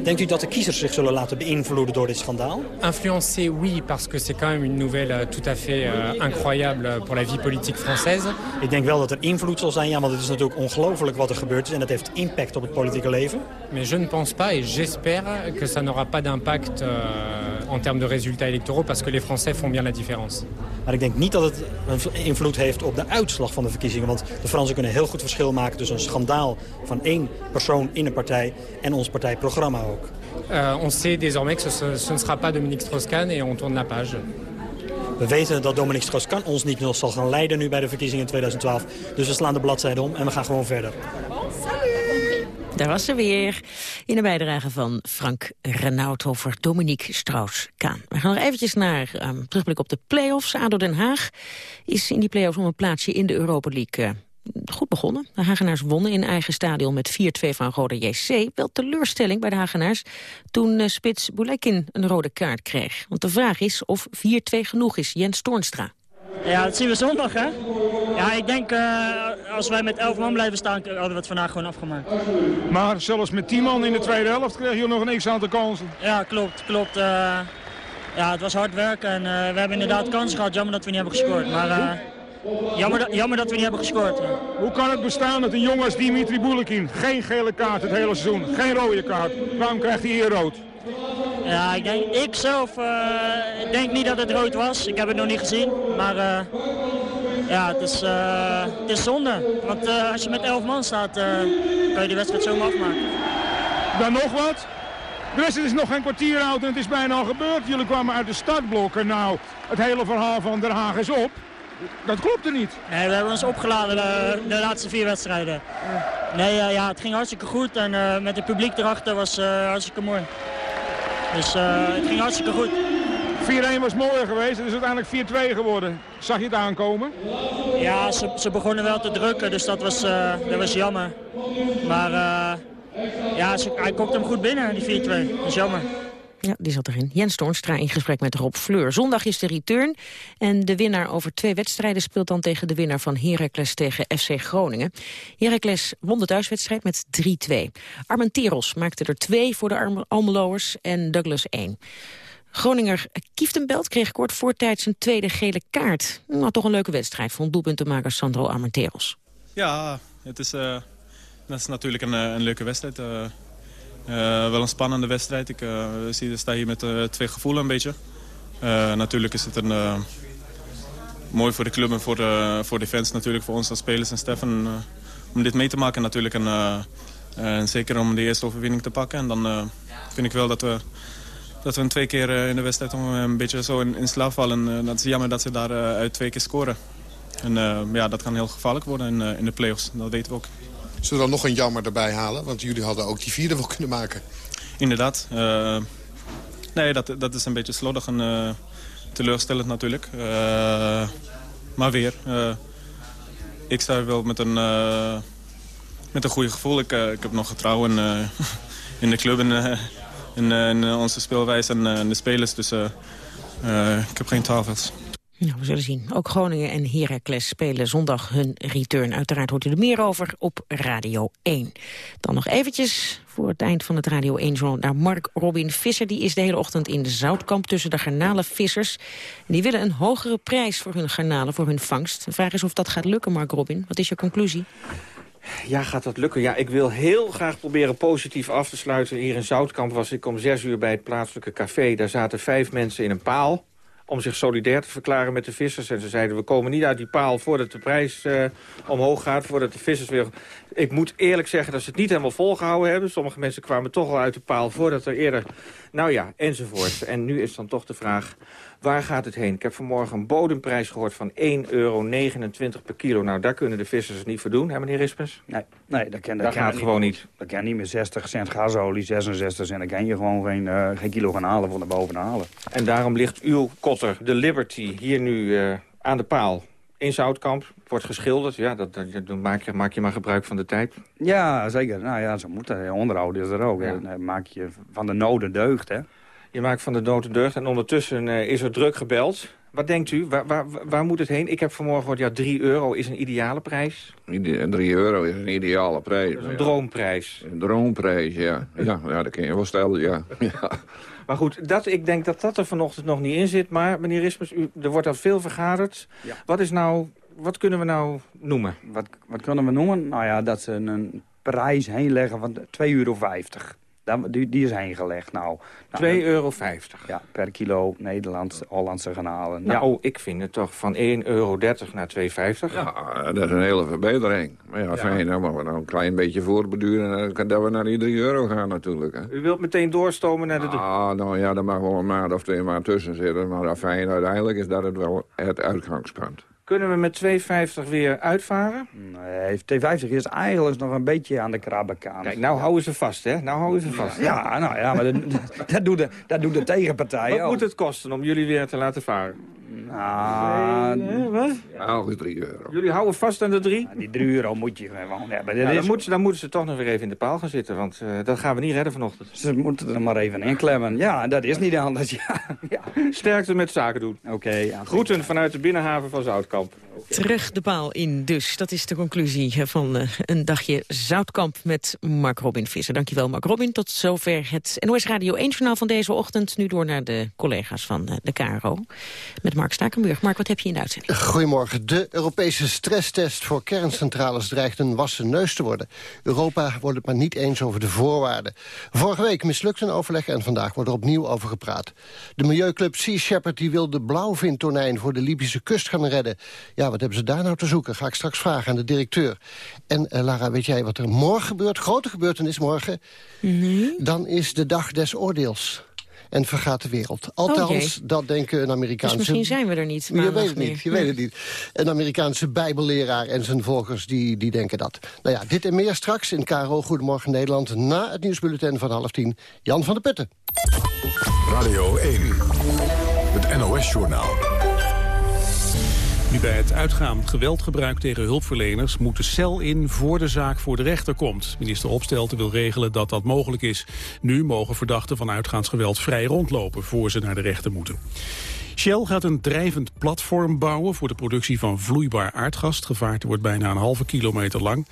Denkt u dat de kiezers zich zullen laten beïnvloeden door dit schandaal? Influencé, oui, parce que c'est quand même une nouvelle euh, tout à fait euh, incroyable pour la vie politique française. Ik denk wel dat er invloed zal zijn, ja, want het is natuurlijk ongelooflijk wat er gebeurd is. En dat heeft impact op het politieke leven. Mais je ne pense pas et j'espère que ça n'aura pas d'impact euh, en termes de résultats électoraux parce que les Français font bien la différence. Maar ik denk niet dat het een invloed heeft op de uitslag van de verkiezingen. Want de Fransen kunnen heel goed verschil maken tussen een schandaal van één persoon in een partij en ons partijprogramma ook. Euh, on sait désormais que ce, ce ne sera pas Dominique Strauss-Kahn et on tourne la page. We weten dat Dominique Strauss-Kahn ons niet nog zal gaan leiden nu bij de verkiezingen in 2012. Dus we slaan de bladzijde om en we gaan gewoon verder. Daar was ze weer in de bijdrage van Frank Renaud over Dominique Strauss-Kaan. We gaan nog eventjes naar um, terugblik op de play-offs. ADO Den Haag is in die play-offs om een plaatsje in de Europa League uh, goed begonnen. De Hagenaars wonnen in eigen stadion met 4-2 van Rode JC. Wel teleurstelling bij de Hagenaars toen uh, spits Boulekin een rode kaart kreeg. Want de vraag is of 4-2 genoeg is. Jens Toornstra. Ja, dat zien we zondag, hè? Ja, ik denk uh, als wij met 11 man blijven staan, hadden we het vandaag gewoon afgemaakt. Maar zelfs met 10 man in de tweede helft kreeg je nog een x-aantal kansen. Ja, klopt, klopt. Uh, ja, het was hard werken en uh, we hebben inderdaad kansen gehad. Jammer dat we niet hebben gescoord. Maar jammer, dat, jammer dat we niet hebben gescoord. Hoe kan het bestaan dat een jongen als Dimitri Boulekin geen gele kaart het hele seizoen, geen rode kaart? Waarom krijgt hij hier rood? Ja, ik, denk, ik zelf uh, denk niet dat het rood was. Ik heb het nog niet gezien. Maar uh, ja, het is, uh, het is zonde. Want als je met 11 man staat, kan je de wedstrijd zomaar afmaken. Dan nog wat? De wedstrijd is nog geen kwartier oud en het is bijna al gebeurd. Jullie kwamen uit de startblokken. Nou, het hele verhaal van Den Haag is op. Dat klopte niet. Nee, we hebben ons opgeladen de, de laatste vier wedstrijden. Nee, ja, het ging hartstikke goed en met het publiek erachter was hartstikke mooi. Dus het ging hartstikke goed. 4-1 was mooier geweest, het is uiteindelijk 4-2 geworden. Zag je het aankomen? Ja, ze, ze begonnen wel te drukken, dus dat was, dat was jammer. Maar ja, ze, hij komt hem goed binnen, die 4-2. Dat is jammer. Ja, die zat erin. Jens Toornstra in gesprek met Rob Fleur. Zondag is de return en de winnaar over twee wedstrijden speelt dan tegen de winnaar van Heracles tegen FC Groningen. Heracles won de thuiswedstrijd met 3-2. Armenteros maakte er twee voor de Almeloers en Douglas 1. Groninger Kieftenbelt kreeg kort voortijds een tweede gele kaart. Nou, toch een leuke wedstrijd, vond doelpuntenmaker Sandro Armenteros. Ja, het is, uh, dat is natuurlijk een, een leuke wedstrijd. Uh, wel een spannende wedstrijd. Ik uh, zie, sta hier met uh, twee gevoelen een beetje. natuurlijk is het een, mooi voor de club en voor de, voor de fans natuurlijk, voor ons als spelers en Stefan. om dit mee te maken natuurlijk. En, zeker om de eerste overwinning te pakken. En dan vind ik wel dat we, dat we een twee keer in de wedstrijd een beetje zo in, in slaap vallen. En dat is jammer dat ze daar uit twee keer scoren. En ja, dat kan heel gevaarlijk worden in, in de play-offs. Dat weten we ook. Zullen we dan nog een jammer erbij halen? Want jullie hadden ook die vierde wel kunnen maken. Inderdaad. Uh, nee, dat, dat is een beetje slordig en uh, teleurstellend natuurlijk. Uh, maar weer, ik sta wel met een, met een goede gevoel. Ik, ik heb nog vertrouwen in, in de club en in, onze speelwijze en de spelers. Dus ik heb geen tafels. Nou, we zullen zien. Ook Groningen en Heracles spelen zondag hun return. Uiteraard hoort u er meer over op Radio 1. Dan nog eventjes voor het eind van het Radio 1-journal naar Mark Robin Visser. Die is de hele ochtend in de Zoutkamp tussen de garnalenvissers. Die willen een hogere prijs voor hun garnalen, voor hun vangst. De vraag is of dat gaat lukken, Mark Robin. Wat is je conclusie? Ja, gaat dat lukken? Ja, ik wil heel graag proberen positief af te sluiten. Hier in Zoutkamp was ik om zes uur bij het plaatselijke café. Daar zaten vijf mensen in een paal om zich solidair te verklaren met de vissers. En ze zeiden, we komen niet uit die paal voordat de prijs uh, omhoog gaat, voordat de vissers weer... Ik moet eerlijk zeggen dat ze het niet helemaal volgehouden hebben. Sommige mensen kwamen toch al uit de paal voordat er eerder... Nou ja, enzovoort. En nu is dan toch de vraag, Waar gaat het heen? Ik heb vanmorgen een bodemprijs gehoord van 1,29 euro per kilo. Nou, daar kunnen de vissers het niet voor doen, hè meneer Rispens? Nee, nee dat, kan, dat, gaat gewoon niet. Dat kan niet meer 60 cent gasolie, 66 cent. Dan kan je gewoon geen, uh, geen kilo gaan halen van de boven halen. En daarom ligt uw kotter, de Liberty, hier nu uh, aan de paal in Zoutkamp. Wordt geschilderd, ja, dat, dat, maak, je, maak je maar gebruik van de tijd. Ja, zeker. Nou ja, zo moet het. Onderhoud is er ook. Ja. maak je van de noden deugd, hè. Je maakt van de nood deugd en ondertussen uh, is er druk gebeld. Wat denkt u? Waar, waar, waar, moet het heen? Ik heb vanmorgen gehoord, ja, 3 euro is een ideale prijs. 3 euro is een ideale prijs. Dat is een droomprijs. Een droomprijs, ja. Ja, ja dat kun je wel stellen, ja. ja. Maar goed, dat, ik denk dat dat er vanochtend nog niet in zit. Maar meneer Rismus, u, er wordt al veel vergaderd. Ja. Wat, is nou, wat kunnen we nou noemen? Wat, wat kunnen we noemen? Nou ja, dat ze een prijs heen leggen van 2,50 euro. Die, die is heen gelegd. Nou, nou 2,50 euro. Ja, per kilo Nederlands, Hollandse garnalen. Nou, ja. ik vind het toch van 1,30 euro naar 2,50. Ja, dat is een hele verbetering. Maar ja, fijn, dan moeten we nou een klein beetje voorbeduren... en dat we naar die 3 euro gaan natuurlijk. Hè. U wilt meteen doorstomen naar de... Ah, nou ja, dan mag wel een maand of twee maanden tussen zitten. Maar fijn, uiteindelijk is dat het wel het uitgangspunt. Kunnen we met 2,50 weer uitvaren? Nee, 2,50 is eigenlijk nog een beetje aan de krabbenkant. Kijk, nou houden ze vast, hè? Nou houden ze vast. Ja, nou ja, maar dat, dat, doet de, dat doet de tegenpartij Wat moet het kosten om jullie weer te laten varen? Nou, nee, wat? Ja, 3 euro. Jullie houden vast aan de 3? Ja, die 3 euro moet je gewoon hebben. Ja, dan, moeten ze, dan moeten ze toch nog weer even in de paal gaan zitten, want uh, dat gaan we niet redden vanochtend. Ze moeten er maar even inklemmen. Ja, dat is niet anders. Ja. ja. Sterkte met zaken doen. Oké. Okay, Groeten vanuit de binnenhaven van Zoutkamp. Terug de paal in dus. Dat is de conclusie van uh, een dagje Zoutkamp met Mark Robin Visser. Dankjewel Mark Robin. Tot zover het NOS Radio 1 journaal van deze ochtend. Nu door naar de collega's van uh, de KRO. Met Mark Stakenburg. Mark, wat heb je in de uitzending? Goedemorgen. De Europese stresstest voor kerncentrales dreigt een wassen neus te worden. Europa wordt het maar niet eens over de voorwaarden. Vorige week mislukte een overleg en vandaag wordt er opnieuw over gepraat. De milieuclub Sea Shepherd die wil de blauwvintonijn voor de Libische kust gaan redden. Ja, wat hebben ze daar nou te zoeken? Ga ik straks vragen aan de directeur. En uh, Lara, weet jij wat er morgen gebeurt? Grote gebeurtenis morgen. Nee. Dan is de dag des oordeels. En vergaat de wereld. Althans, Oh dat denken een Amerikaanse... Dus misschien zijn we er niet Je weet niet, je weet het niet. Een Amerikaanse bijbelleraar en zijn volgers die, die denken dat. Nou ja, dit en meer straks in KRO Goedemorgen Nederland... na het nieuwsbulletin van half tien. Jan van der Putten. Radio 1, het NOS-journaal. Wie bij het uitgaan geweld gebruikt tegen hulpverleners... moet de cel in voor de zaak voor de rechter komt. Minister Opstelten wil regelen dat dat mogelijk is. Nu mogen verdachten van uitgaansgeweld vrij rondlopen... voor ze naar de rechter moeten. Shell gaat een drijvend platform bouwen voor de productie van vloeibaar aardgas. Het gevaarte wordt bijna een halve kilometer lang.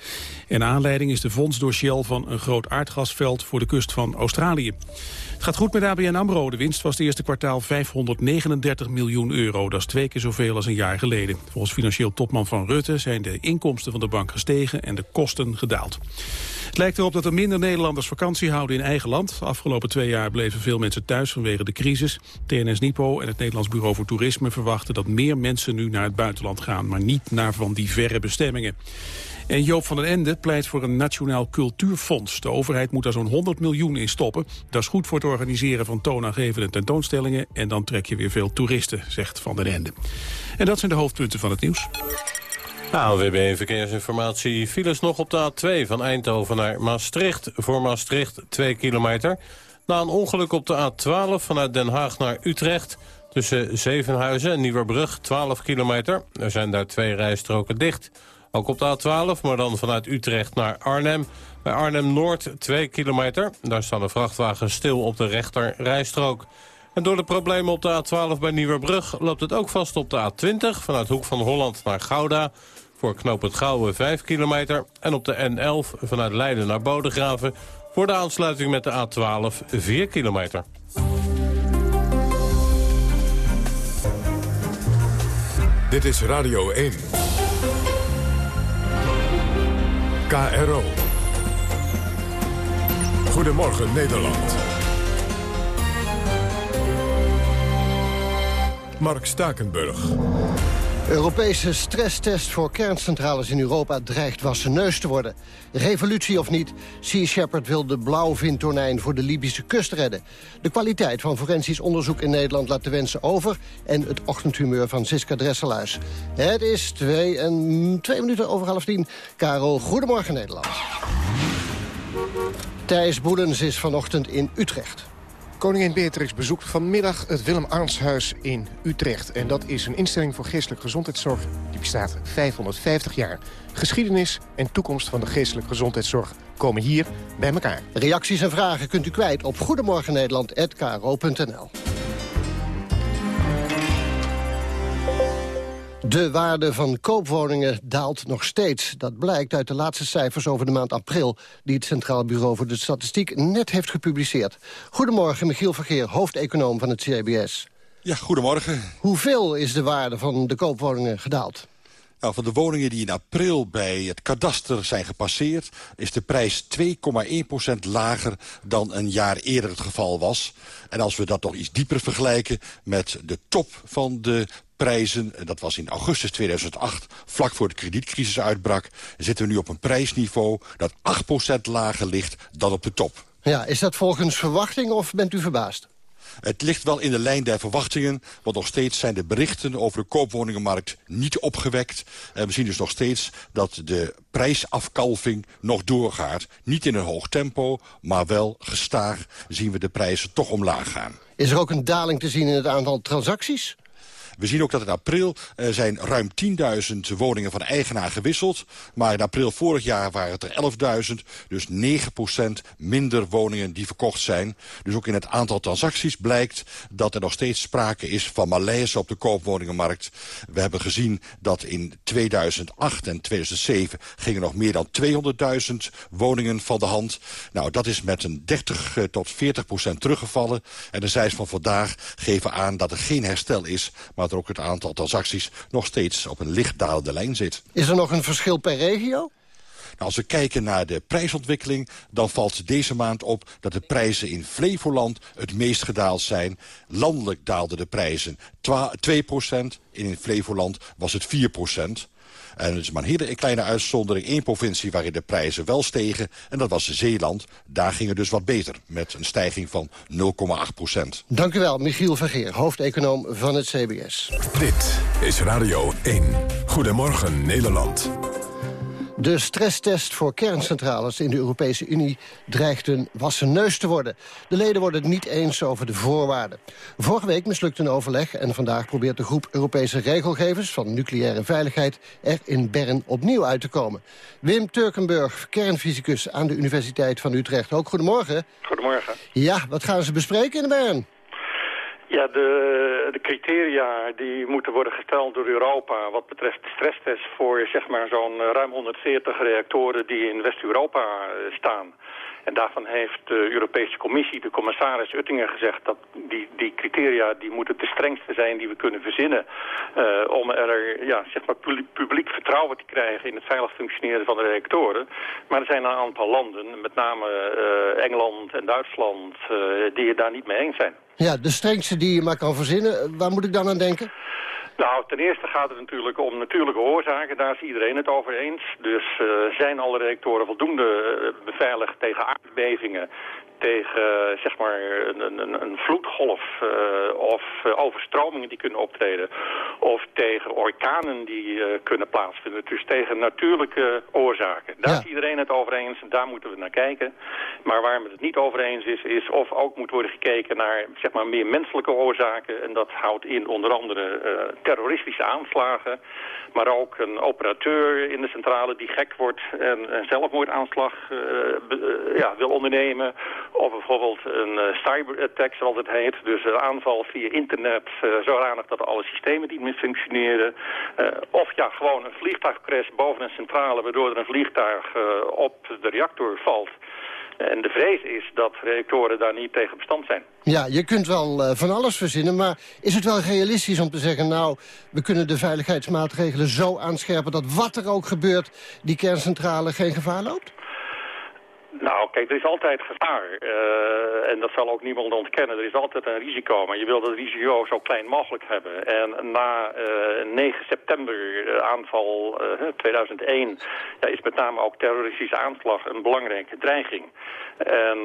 En aanleiding is de vondst door Shell van een groot aardgasveld voor de kust van Australië. Het gaat goed met ABN AMRO. De winst was het eerste kwartaal 539 miljoen euro. Dat is twee keer zoveel als een jaar geleden. Volgens financieel topman van Rutte zijn de inkomsten van de bank gestegen en de kosten gedaald. Het lijkt erop dat er minder Nederlanders vakantie houden in eigen land. De afgelopen twee jaar bleven veel mensen thuis vanwege de crisis. TNS Nipo en het Nederlands Bureau voor Toerisme verwachten dat meer mensen nu naar het buitenland gaan, maar niet naar van die verre bestemmingen. En Joop van den Ende pleit voor een nationaal cultuurfonds. De overheid moet daar zo'n 100 miljoen in stoppen. Dat is goed voor het organiseren van toonaangevende tentoonstellingen... en dan trek je weer veel toeristen, zegt Van den Ende. En dat zijn de hoofdpunten van het nieuws. ANWB Verkeersinformatie. Files nog op de A2 van Eindhoven naar Maastricht. Voor Maastricht 2 kilometer. Na een ongeluk op de A12 vanuit Den Haag naar Utrecht... tussen Zevenhuizen en Nieuwerbrug 12 kilometer. Er zijn daar twee rijstroken dicht. Ook op de A12, maar dan vanuit Utrecht naar Arnhem. Bij Arnhem-Noord 2 kilometer. Daar staan de vrachtwagens stil op de rechter rijstrook. En door de problemen op de A12 bij Nieuwerbrug... loopt het ook vast op de A20 vanuit Hoek van Holland naar Gouda... voor knoop het Gouwen 5 kilometer. En op de N11 vanuit Leiden naar Bodegraven... voor de aansluiting met de A12 4 kilometer. Dit is Radio 1. KRO. Goedemorgen Nederland. Mark Stakenburg. Europese stresstest voor kerncentrales in Europa dreigt wassen neus te worden. Revolutie of niet, Sea Shepherd wil de blauwvintonijn voor de Libische kust redden. De kwaliteit van forensisch onderzoek in Nederland laat de wensen over... en het ochtendhumeur van Siska Dresselhuis. Het is twee, en, twee minuten over half tien. Karel, goedemorgen Nederland. Thijs Boelens is vanochtend in Utrecht. Koningin Beatrix bezoekt vanmiddag het Willem Arnshuis in Utrecht. En dat is een instelling voor geestelijke gezondheidszorg. Die bestaat 550 jaar. Geschiedenis en toekomst van de geestelijke gezondheidszorg komen hier bij elkaar. Reacties en vragen kunt u kwijt op goedemorgennederland.kro.nl. De waarde van koopwoningen daalt nog steeds. Dat blijkt uit de laatste cijfers over de maand april... die het Centraal Bureau voor de Statistiek net heeft gepubliceerd. Goedemorgen, Michiel Vergeer, hoofdeconoom van het CBS. Ja, goedemorgen. Hoeveel is de waarde van de koopwoningen gedaald? Nou, van de woningen die in april bij het kadaster zijn gepasseerd... is de prijs 2,1% lager dan een jaar eerder het geval was. En als we dat nog iets dieper vergelijken met de top van de prijzen, dat was in augustus 2008, vlak voor de kredietcrisis uitbrak... zitten we nu op een prijsniveau dat 8% lager ligt dan op de top. Ja, is dat volgens verwachting of bent u verbaasd? Het ligt wel in de lijn der verwachtingen, want nog steeds zijn de berichten over de koopwoningenmarkt niet opgewekt. En we zien dus nog steeds dat de prijsafkalving nog doorgaat. Niet in een hoog tempo, maar wel gestaag zien we de prijzen toch omlaag gaan. Is er ook een daling te zien in het aantal transacties? We zien ook dat in april uh, zijn ruim 10.000 woningen van eigenaar gewisseld. Maar in april vorig jaar waren het er 11.000. Dus 9% minder woningen die verkocht zijn. Dus ook in het aantal transacties blijkt dat er nog steeds sprake is van malaise op de koopwoningenmarkt. We hebben gezien dat in 2008 en 2007 gingen nog meer dan 200.000 woningen van de hand. Nou, dat is met een 30 tot 40% teruggevallen. En de cijfers van vandaag geven aan dat er geen herstel is... maar dat ook het aantal transacties nog steeds op een licht dalende lijn zit. Is er nog een verschil per regio? Nou, als we kijken naar de prijsontwikkeling... dan valt deze maand op dat de prijzen in Flevoland het meest gedaald zijn. Landelijk daalden de prijzen 2 en in Flevoland was het 4 En het is maar een hele kleine uitzondering. één provincie waarin de prijzen wel stegen. En dat was Zeeland. Daar ging het dus wat beter. Met een stijging van 0,8 procent. Dank u wel, Michiel Vergeer, hoofdeconoom van het CBS. Dit is Radio 1. Goedemorgen Nederland. De stresstest voor kerncentrales in de Europese Unie dreigt een wassen neus te worden. De leden worden het niet eens over de voorwaarden. Vorige week mislukte een overleg en vandaag probeert de groep Europese regelgevers van nucleaire veiligheid er in Bern opnieuw uit te komen. Wim Turkenburg, kernfysicus aan de Universiteit van Utrecht. Ook goedemorgen. Goedemorgen. Ja, wat gaan ze bespreken in Bern? Ja, de, de criteria die moeten worden gesteld door Europa wat betreft de stresstest voor zeg maar zo'n ruim 140 reactoren die in West-Europa eh, staan. En daarvan heeft de Europese Commissie, de commissaris Uttingen, gezegd dat die, die criteria die moeten de strengste zijn die we kunnen verzinnen. Uh, om er ja, zeg maar publiek vertrouwen te krijgen in het veilig functioneren van de reactoren. Maar er zijn een aantal landen, met name uh, Engeland en Duitsland, uh, die het daar niet mee eens zijn. Ja, de strengste die je maar kan verzinnen. Waar moet ik dan aan denken? Nou, ten eerste gaat het natuurlijk om natuurlijke oorzaken. Daar is iedereen het over eens. Dus uh, zijn alle reactoren voldoende beveiligd tegen aardbevingen tegen zeg maar een, een, een vloedgolf uh, of uh, overstromingen die kunnen optreden. Of tegen orkanen die uh, kunnen plaatsvinden. Dus tegen natuurlijke oorzaken. Daar ja. is iedereen het over eens en daar moeten we naar kijken. Maar waar men het niet over eens is, is of ook moet worden gekeken naar zeg maar, meer menselijke oorzaken. En dat houdt in onder andere terroristische aanslagen. Maar ook een operateur in de centrale die gek wordt en een zelfmoordaanslag ja, wil ondernemen of bijvoorbeeld een uh, cyberattack, zoals het heet. Dus een aanval via internet, uh, zodanig dat alle systemen niet meer functioneren. Of ja, gewoon een vliegtuigcrash boven een centrale, waardoor er een vliegtuig op de reactor valt. En de vrees is dat reactoren daar niet tegen bestand zijn. Ja, je kunt wel van alles verzinnen, maar is het wel realistisch om te zeggen... nou, we kunnen de veiligheidsmaatregelen zo aanscherpen dat wat er ook gebeurt... die kerncentrale geen gevaar loopt? Nou, kijk, er is altijd gevaar. Uh, en dat zal ook niemand ontkennen. Er is altijd een risico, maar je wil dat risico zo klein mogelijk hebben. En na uh, 9 september uh, aanval 2001 ja, is met name ook terroristische aanslag een belangrijke dreiging. En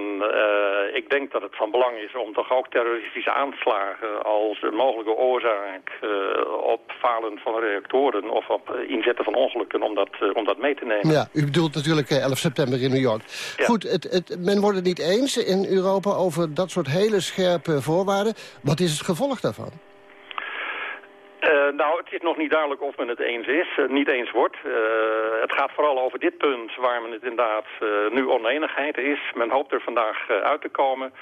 ik denk dat het van belang is om toch ook terroristische aanslagen als een mogelijke oorzaak op falen van reactoren of op inzetten van ongelukken om dat, om dat mee te nemen. Ja, u bedoelt natuurlijk 11 september in New York. Ja. Goed, het, het, men wordt het niet eens in Europa over dat soort hele scherpe voorwaarden. Wat is het gevolg daarvan? Uh, nou, het is nog niet duidelijk of men het eens is, uh, niet eens wordt. Uh, het gaat vooral over dit punt waar men het inderdaad nu oneenigheid is. Men hoopt er vandaag uit te komen.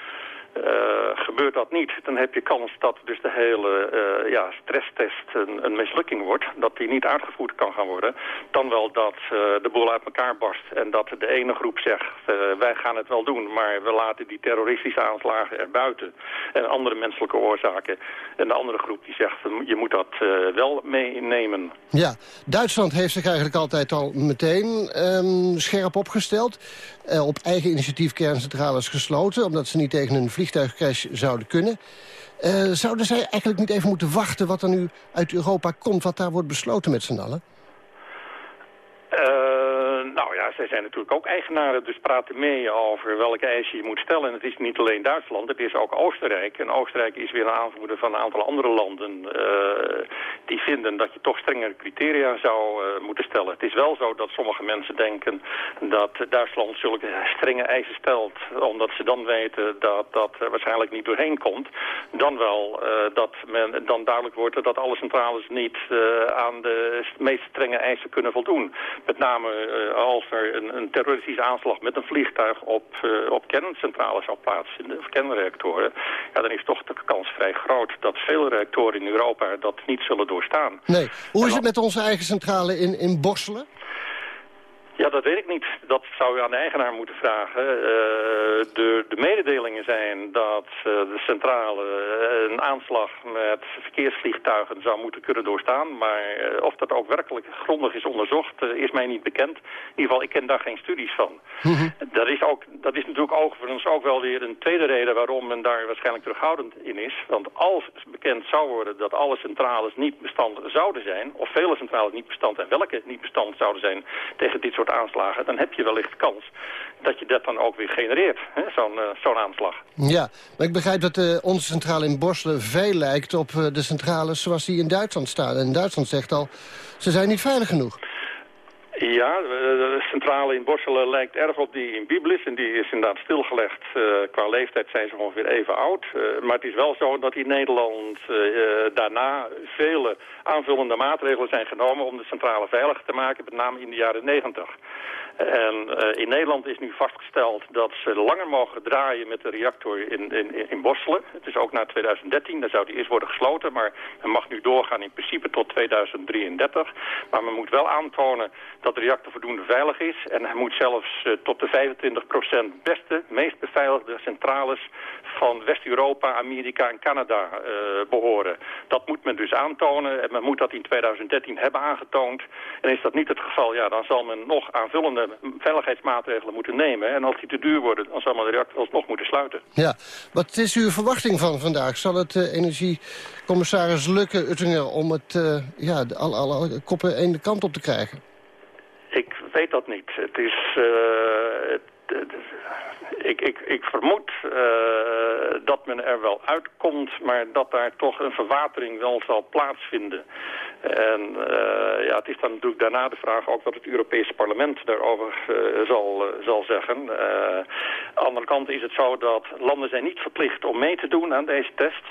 Uh, gebeurt dat niet, dan heb je kans dat dus de hele uh, ja, stresstest een, een, mislukking wordt. Dat die niet uitgevoerd kan gaan worden. Dan wel dat uh, de boel uit elkaar barst en dat de ene groep zegt... wij gaan het wel doen, maar we laten die terroristische aanslagen erbuiten. En andere menselijke oorzaken. En de andere groep die zegt, je moet dat wel meenemen. Ja, Duitsland heeft zich eigenlijk altijd al meteen um, scherp opgesteld. op eigen initiatief kerncentrales gesloten, omdat ze niet tegen een vliegtuigcrash zouden kunnen. Uh, zouden zij eigenlijk niet even moeten wachten wat er nu uit Europa komt... wat daar wordt besloten met z'n allen? Ja, zij zijn natuurlijk ook eigenaren, dus praten mee over welke eisen je moet stellen. En het is niet alleen Duitsland, het is ook Oostenrijk. En Oostenrijk is weer een aanvoerder van een aantal andere landen uh, die vinden dat je toch strengere criteria zou uh, moeten stellen. Het is wel zo dat sommige mensen denken dat Duitsland zulke strenge eisen stelt, omdat ze dan weten dat dat waarschijnlijk niet doorheen komt. Dan wel dat men dan duidelijk wordt dat alle centrales niet aan de meest strenge eisen kunnen voldoen. Met name als er een, een, terroristische aanslag met een vliegtuig op, uh, op kerncentrales zou plaatsvinden, of kernreactoren, ja, dan is toch de kans vrij groot dat veel reactoren in Europa dat niet zullen doorstaan. Nee. Hoe is het met onze eigen centrale in, in Borselen? Ja, dat weet ik niet. Dat zou u aan de eigenaar moeten vragen. Uh, de, de, mededelingen zijn dat uh, de centrale uh, een aanslag met verkeersvliegtuigen zou moeten kunnen doorstaan. Maar of dat ook werkelijk grondig is onderzocht, is mij niet bekend. In ieder geval, ik ken daar geen studies van. dat, is ook, dat is natuurlijk overigens ook wel weer een tweede reden waarom men daar waarschijnlijk terughoudend in is. Want als bekend zou worden dat alle centrales niet bestand zouden zijn, of vele centrales niet bestand en welke niet bestand zouden zijn tegen dit soort aanslagen, dan heb je wellicht kans dat je dat dan ook weer genereert, zo'n uh, zo'n aanslag. Ja, maar ik begrijp dat uh, onze centrale in Borselen veel lijkt op uh, de centrales zoals die in Duitsland staan. En Duitsland zegt al, ze zijn niet veilig genoeg. Ja, de centrale in Borselen lijkt erg op die in Biblis. En die is inderdaad stilgelegd. Uh, qua leeftijd zijn ze ongeveer even oud. Uh, maar het is wel zo dat in Nederland daarna vele aanvullende maatregelen zijn genomen... om de centrale veilig te maken, met name in de jaren negentig. En uh, in Nederland is nu vastgesteld dat ze langer mogen draaien met de reactor in, in, in Borselen. Het is ook na 2013, dan zou die eerst worden gesloten. Maar men mag nu doorgaan in principe tot 2033. Maar men moet wel aantonen dat de reactor voldoende veilig is. En hij moet zelfs uh, tot de 25% beste, meest beveiligde centrales van West-Europa, Amerika en Canada uh, behoren. Dat moet men dus aantonen en men moet dat in 2013 hebben aangetoond. En is dat niet het geval, ja, dan zal men nog aanvullende veiligheidsmaatregelen moeten nemen. En als die te duur worden, dan zal men de reactor alsnog moeten sluiten. Ja, wat is uw verwachting van vandaag? Zal het uh, energiecommissaris lukken, Uttinger, om het, uh, ja, alle, alle koppen één kant op te krijgen? Ik weet dat niet. Het is... Uh, het, ik, ik, ik vermoed uh, dat men er wel uitkomt, maar dat daar toch een verwatering wel zal plaatsvinden. En uh, ja, het is dan natuurlijk daarna de vraag ook wat het Europese parlement daarover uh, zal, zal zeggen. aan de andere kant is het zo dat landen zijn niet verplicht om mee te doen aan deze test.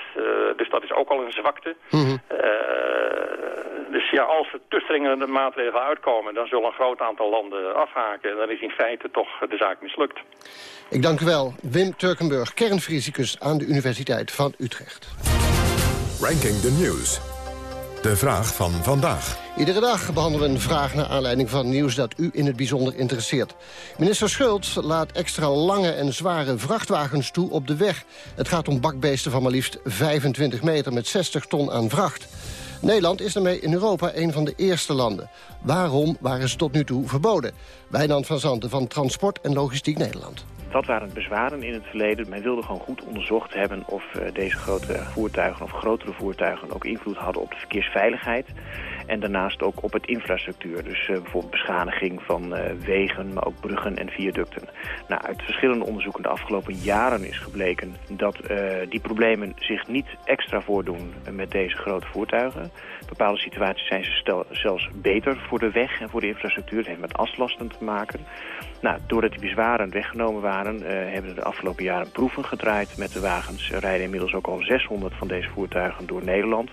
dus dat is ook al een zwakte. Mm -hmm. dus ja, als er te strengere maatregelen uitkomen, dan zullen een groot aantal landen afhaken. En dan is in feite toch de zaak mislukt. Ik dank u wel, Wim Turkenburg, kernfysicus aan de Universiteit van Utrecht. Ranking the News. De vraag van vandaag. Iedere dag behandelen we een vraag naar aanleiding van nieuws dat u in het bijzonder interesseert. Minister Schultz laat extra lange en zware vrachtwagens toe op de weg. Het gaat om bakbeesten van maar liefst 25 meter met 60 ton aan vracht. Nederland is daarmee in Europa een van de eerste landen. Waarom waren ze tot nu toe verboden? Wijnand van Zanten van Transport en Logistiek Nederland. Dat waren bezwaren in het verleden. Men wilde gewoon goed onderzocht hebben of uh, deze grote voertuigen of grotere voertuigen ook invloed hadden op de verkeersveiligheid. En daarnaast ook op het infrastructuur. Dus uh, bijvoorbeeld beschadiging van uh, wegen, maar ook bruggen en viaducten. Nou, uit verschillende onderzoeken de afgelopen jaren is gebleken dat die problemen zich niet extra voordoen met deze grote voertuigen. Bepaalde situaties zijn ze zelfs beter voor de weg en voor de infrastructuur. Het heeft met aslasten te maken. Nou, doordat die bezwaren weggenomen waren, hebben de afgelopen jaren proeven gedraaid met de wagens. Er rijden inmiddels ook al 600 van deze voertuigen door Nederland.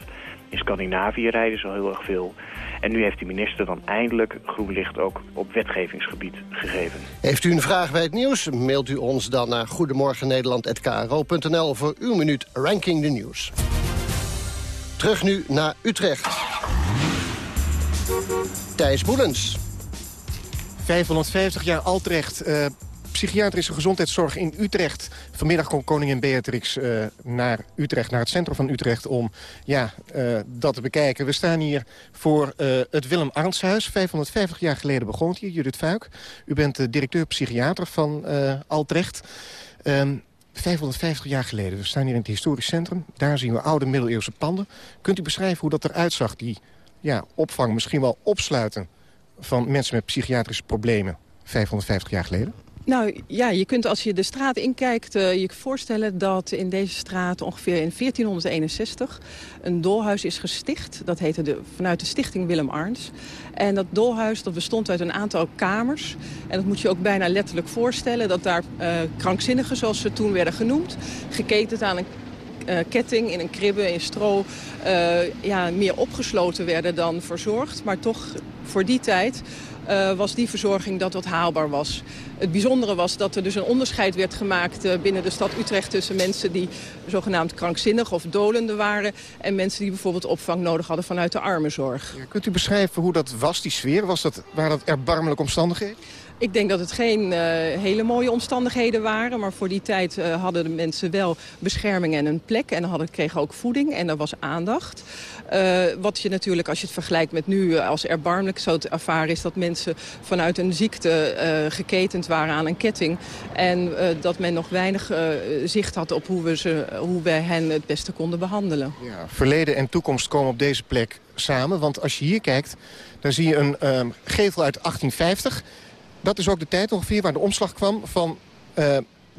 In Scandinavië rijden ze al heel erg veel. En nu heeft de minister dan eindelijk groen licht ook op wetgevingsgebied gegeven. Heeft u een vraag bij het nieuws? Mailt u ons dan naar goedemorgennederland.kro.nl voor uw minuut Ranking the News. Terug nu naar Utrecht. Thijs Boelens. 550 jaar Altrecht. Uh, psychiatrische gezondheidszorg in Utrecht. Vanmiddag komt koningin Beatrix uh, naar Utrecht, naar het centrum van Utrecht... om ja, uh, dat te bekijken. We staan hier voor het Willem Arntshuis. 550 jaar geleden begon hier, Judith Fuik. U bent de directeur-psychiater van Altrecht. Um, 550 jaar geleden. We staan hier in het historisch centrum. Daar zien we oude middeleeuwse panden. Kunt u beschrijven hoe dat eruit zag, die ja, opvang, misschien wel opsluiten van mensen met psychiatrische problemen 550 jaar geleden? Nou ja, je kunt als je de straat inkijkt uh, je voorstellen dat in deze straat ongeveer in 1461 een dolhuis is gesticht. Dat heette de, vanuit de stichting Willem Arns. En dat dolhuis dat bestond uit een aantal kamers. En dat moet je ook bijna letterlijk voorstellen. Dat daar uh, krankzinnigen, zoals ze toen werden genoemd, geketend aan een uh, ketting, in een kribbe, in stro... Ja, meer opgesloten werden dan verzorgd. Maar toch voor die tijd uh, was die verzorging dat dat haalbaar was. Het bijzondere was dat er dus een onderscheid werd gemaakt uh, binnen de stad Utrecht... tussen mensen die zogenaamd krankzinnig of dolende waren... en mensen die bijvoorbeeld opvang nodig hadden vanuit de armenzorg. Ja, kunt u beschrijven hoe dat was, die sfeer? Was dat, waren dat erbarmelijke omstandigheden? Ik denk dat het geen uh, hele mooie omstandigheden waren. Maar voor die tijd uh, hadden de mensen wel bescherming en een plek. En hadden, kregen ook voeding en er was aandacht. Uh, wat je natuurlijk, als je het vergelijkt met nu als erbarmelijk zo te ervaren... is dat mensen vanuit een ziekte geketend waren aan een ketting. En dat men nog weinig zicht had op hoe we, ze, hoe we hen het beste konden behandelen. Ja, verleden en toekomst komen op deze plek samen. Want als je hier kijkt, dan zie je een um, gevel uit 1850 dat is ook de tijd ongeveer waar de omslag kwam van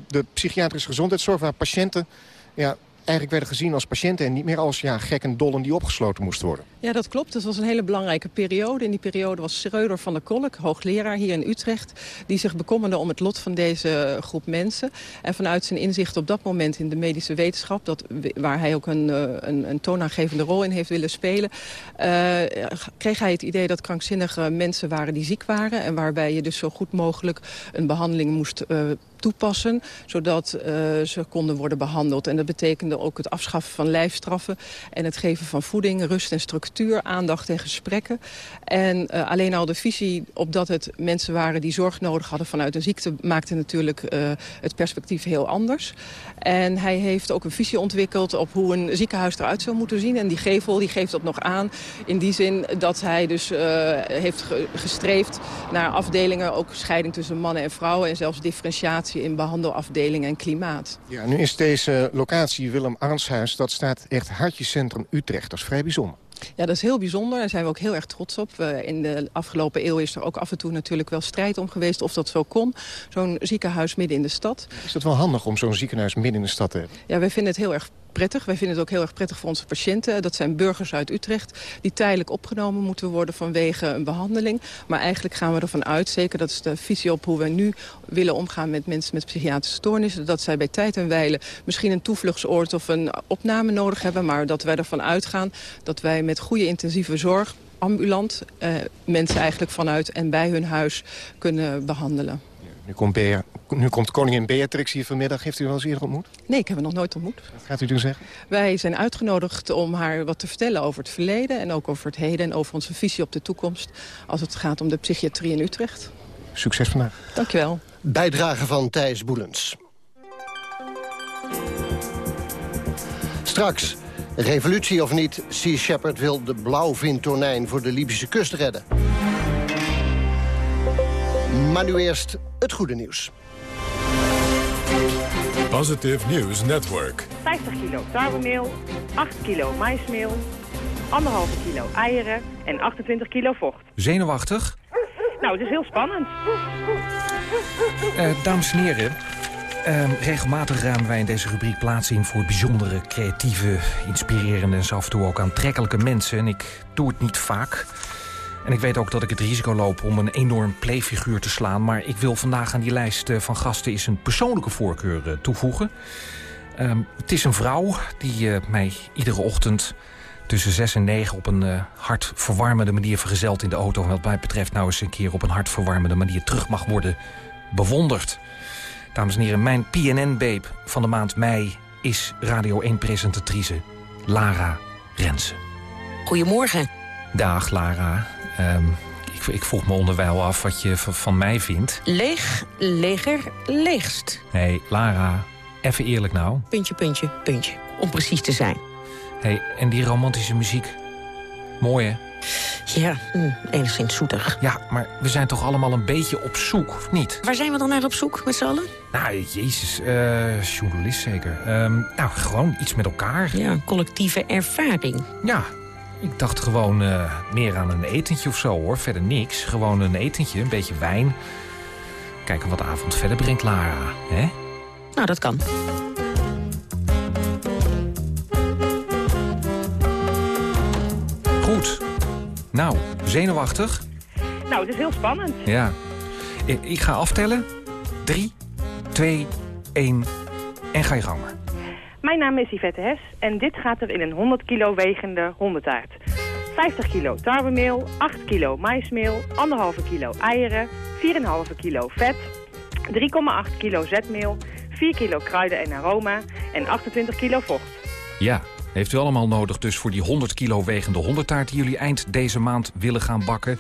de psychiatrische gezondheidszorg... waar patiënten ja, eigenlijk werden gezien als patiënten... en niet meer als ja, gek en dollen die opgesloten moesten worden. Ja, dat klopt. Dat was een hele belangrijke periode. In die periode was Schreuder van der Kolk, hoogleraar hier in Utrecht... die zich bekommerde om het lot van deze groep mensen. En vanuit zijn inzicht op dat moment in de medische wetenschap... Dat, waar hij ook een, een, een toonaangevende rol in heeft willen spelen... Uh, kreeg hij het idee dat krankzinnige mensen waren die ziek waren... en waarbij je dus zo goed mogelijk een behandeling moest uh, toepassen... zodat uh, ze konden worden behandeld. En dat betekende ook het afschaffen van lijfstraffen... en het geven van voeding, rust en structuur, aandacht en gesprekken. En uh, alleen al de visie op dat het mensen waren die zorg nodig hadden vanuit een ziekte... maakte natuurlijk uh, het perspectief heel anders. En hij heeft ook een visie ontwikkeld op hoe een ziekenhuis eruit zou moeten zien. En die gevel die geeft dat nog aan in die zin dat hij dus heeft gestreefd naar afdelingen... ook scheiding tussen mannen en vrouwen en zelfs differentiatie in behandelafdeling en klimaat. Ja, nu is deze locatie Willem Arnshuis, dat staat echt hartjecentrum Utrecht. Dat is vrij bijzonder. Ja, dat is heel bijzonder. Daar zijn we ook heel erg trots op. In de afgelopen eeuw is er ook af en toe natuurlijk wel strijd om geweest of dat zo kon. Zo'n ziekenhuis midden in de stad. Is het wel handig om zo'n ziekenhuis midden in de stad te hebben? Ja, wij vinden het heel erg prettig. Wij vinden het ook heel erg prettig voor onze patiënten. Dat zijn burgers uit Utrecht die tijdelijk opgenomen moeten worden vanwege een behandeling. Maar eigenlijk gaan we ervan uit, zeker dat is de visie op hoe we nu willen omgaan met mensen met psychiatrische stoornissen. Dat zij bij tijd en wijle misschien een toevluchtsoord of een opname nodig hebben. Maar dat wij ervan uitgaan dat wij met goede intensieve zorg ambulant eh, mensen eigenlijk vanuit en bij hun huis kunnen behandelen. Nu komt, Bea, nu komt koningin Beatrix hier vanmiddag. Heeft u wel eens eerder ontmoet? Nee, ik heb haar nog nooit ontmoet. Wat gaat u toen zeggen? Wij zijn uitgenodigd om haar wat te vertellen over het verleden... en ook over het heden en over onze visie op de toekomst... als het gaat om de psychiatrie in Utrecht. Succes vandaag. Dankjewel. Bijdrage van Thijs Boelens. Straks, revolutie of niet, Sea Shepherd wil de blauwvintonijn voor de Libische kust redden. Maar nu eerst het goede nieuws. Positive News Network. 50 kilo tarwemeel, 8 kilo maismeel, 1,5 kilo eieren en 28 kilo vocht. Zenuwachtig? Nou, het is heel spannend. Uh, dames en heren, uh, regelmatig ruimen wij in deze rubriek plaats in... voor bijzondere, creatieve, inspirerende en af en toe ook aantrekkelijke mensen. En ik doe het niet vaak... En ik weet ook dat ik het risico loop om een enorm playfiguur te slaan... maar ik wil vandaag aan die lijst van gasten eens een persoonlijke voorkeur toevoegen. Um, het is een vrouw die uh, mij iedere ochtend tussen 6 en 9 op een uh, hartverwarmende manier vergezeld in de auto... en wat mij betreft nou eens een keer op een hartverwarmende manier terug mag worden bewonderd. Dames en heren, mijn PNN-babe van de maand mei is Radio 1-presentatrice Lara Rensen. Goedemorgen. Dag Lara. Um, ik, ik vroeg me onderwijl af wat je van mij vindt. Leeg, leger, leegst. Hé, hey, Lara, even eerlijk nou. Puntje, puntje, puntje. Om precies te zijn. Hé, hey, en die romantische muziek? Mooi, hè? Ja, mm, enigszins zoetig. Ja, maar we zijn toch allemaal een beetje op zoek, of niet? Waar zijn we dan naar op zoek, met z'n allen? Nou, jezus, uh, journalist zeker. Um, nou, gewoon iets met elkaar. Ja, collectieve ervaring. Ja, ik dacht gewoon uh, meer aan een etentje of zo, hoor. Verder niks. Gewoon een etentje, een beetje wijn. Kijken wat de avond verder brengt, Lara. hè? Nou, dat kan. Goed. Nou, zenuwachtig? Nou, het is heel spannend. Ja. Ik, ik ga aftellen. 3, 2, 1 en ga je gang maar. Mijn naam is Yvette Hes en dit gaat er in een 100 kilo wegende hondentaart. 50 kilo tarwemeel, 8 kilo maismeel, 1,5 kilo eieren, 4,5 kilo vet, 3,8 kilo zetmeel, 4 kilo kruiden en aroma en 28 kilo vocht. Ja, heeft u allemaal nodig dus voor die 100 kilo wegende honderdtaart... die jullie eind deze maand willen gaan bakken.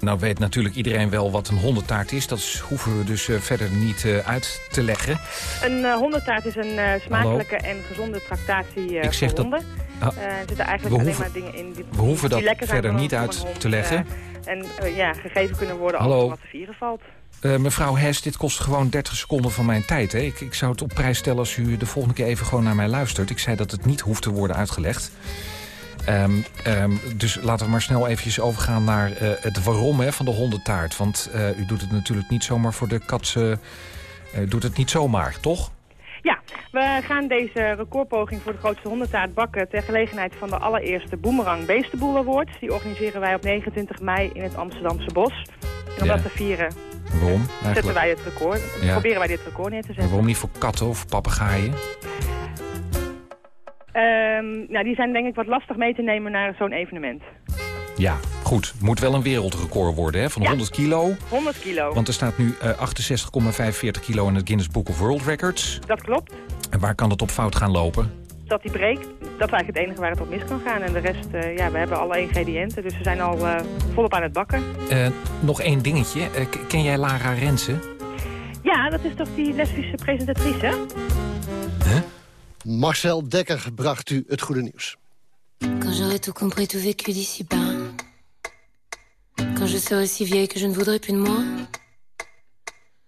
Nou weet natuurlijk iedereen wel wat een honderdtaart is. Dat hoeven we dus eh, verder niet eh, uit te leggen. Een eh hondentaart is een smakelijke en gezonde tractatie Ik zeg voor dat-. Ah, er zitten eigenlijk alleen hoeven- maar dingen in die, we hoeven die dat verder niet uit hond, te leggen. en ja, gegeven kunnen worden Hallo. als wat te vieren valt. Eh, mevrouw Hes, dit kost gewoon 30 seconden van mijn tijd. Hè? Ik, ik zou het op prijs stellen als u de volgende keer even gewoon naar mij luistert. Ik zei dat het niet hoeft te worden uitgelegd. Ehm, ehm, dus laten we maar snel eventjes overgaan naar eh, het waarom hè, van de hondentaart. Want eh, u doet het natuurlijk niet zomaar voor de katse... eh, u doet het niet zomaar, toch? Ja, we gaan deze recordpoging voor de grootste hondentaart bakken... ter gelegenheid van de allereerste Boomerang Beestenboel Awards. Die organiseren wij op 29 mei in het Amsterdamse Bos. En om Ja. dat te vieren En waarom zetten wij het record. Ja. Proberen wij dit record neer te En zetten. waarom niet voor katten of papegaaien? Nou, die zijn denk ik wat lastig mee te nemen naar zo'n evenement. Ja, goed. Moet wel een wereldrecord worden hè, van Ja. 100 kilo. 100 kilo. Want er staat nu eh, 68,45 kilo in het Guinness Book of World Records. Dat klopt. En waar kan het op fout gaan lopen? Dat die breekt, dat is eigenlijk het enige waar het op mis kan gaan. En de rest, eh, ja, we hebben alle ingrediënten. Dus we zijn al eh, volop aan het bakken. Eh, nog één dingetje. Ken jij Lara Rensen? Ja, dat is toch die lesbische presentatrice? Marcel Dekker bracht u het goede nieuws. Quand j'aurai tout compris, tout vécu d'ici bas. Quand je serai si vieille que je ne voudrais plus de moi.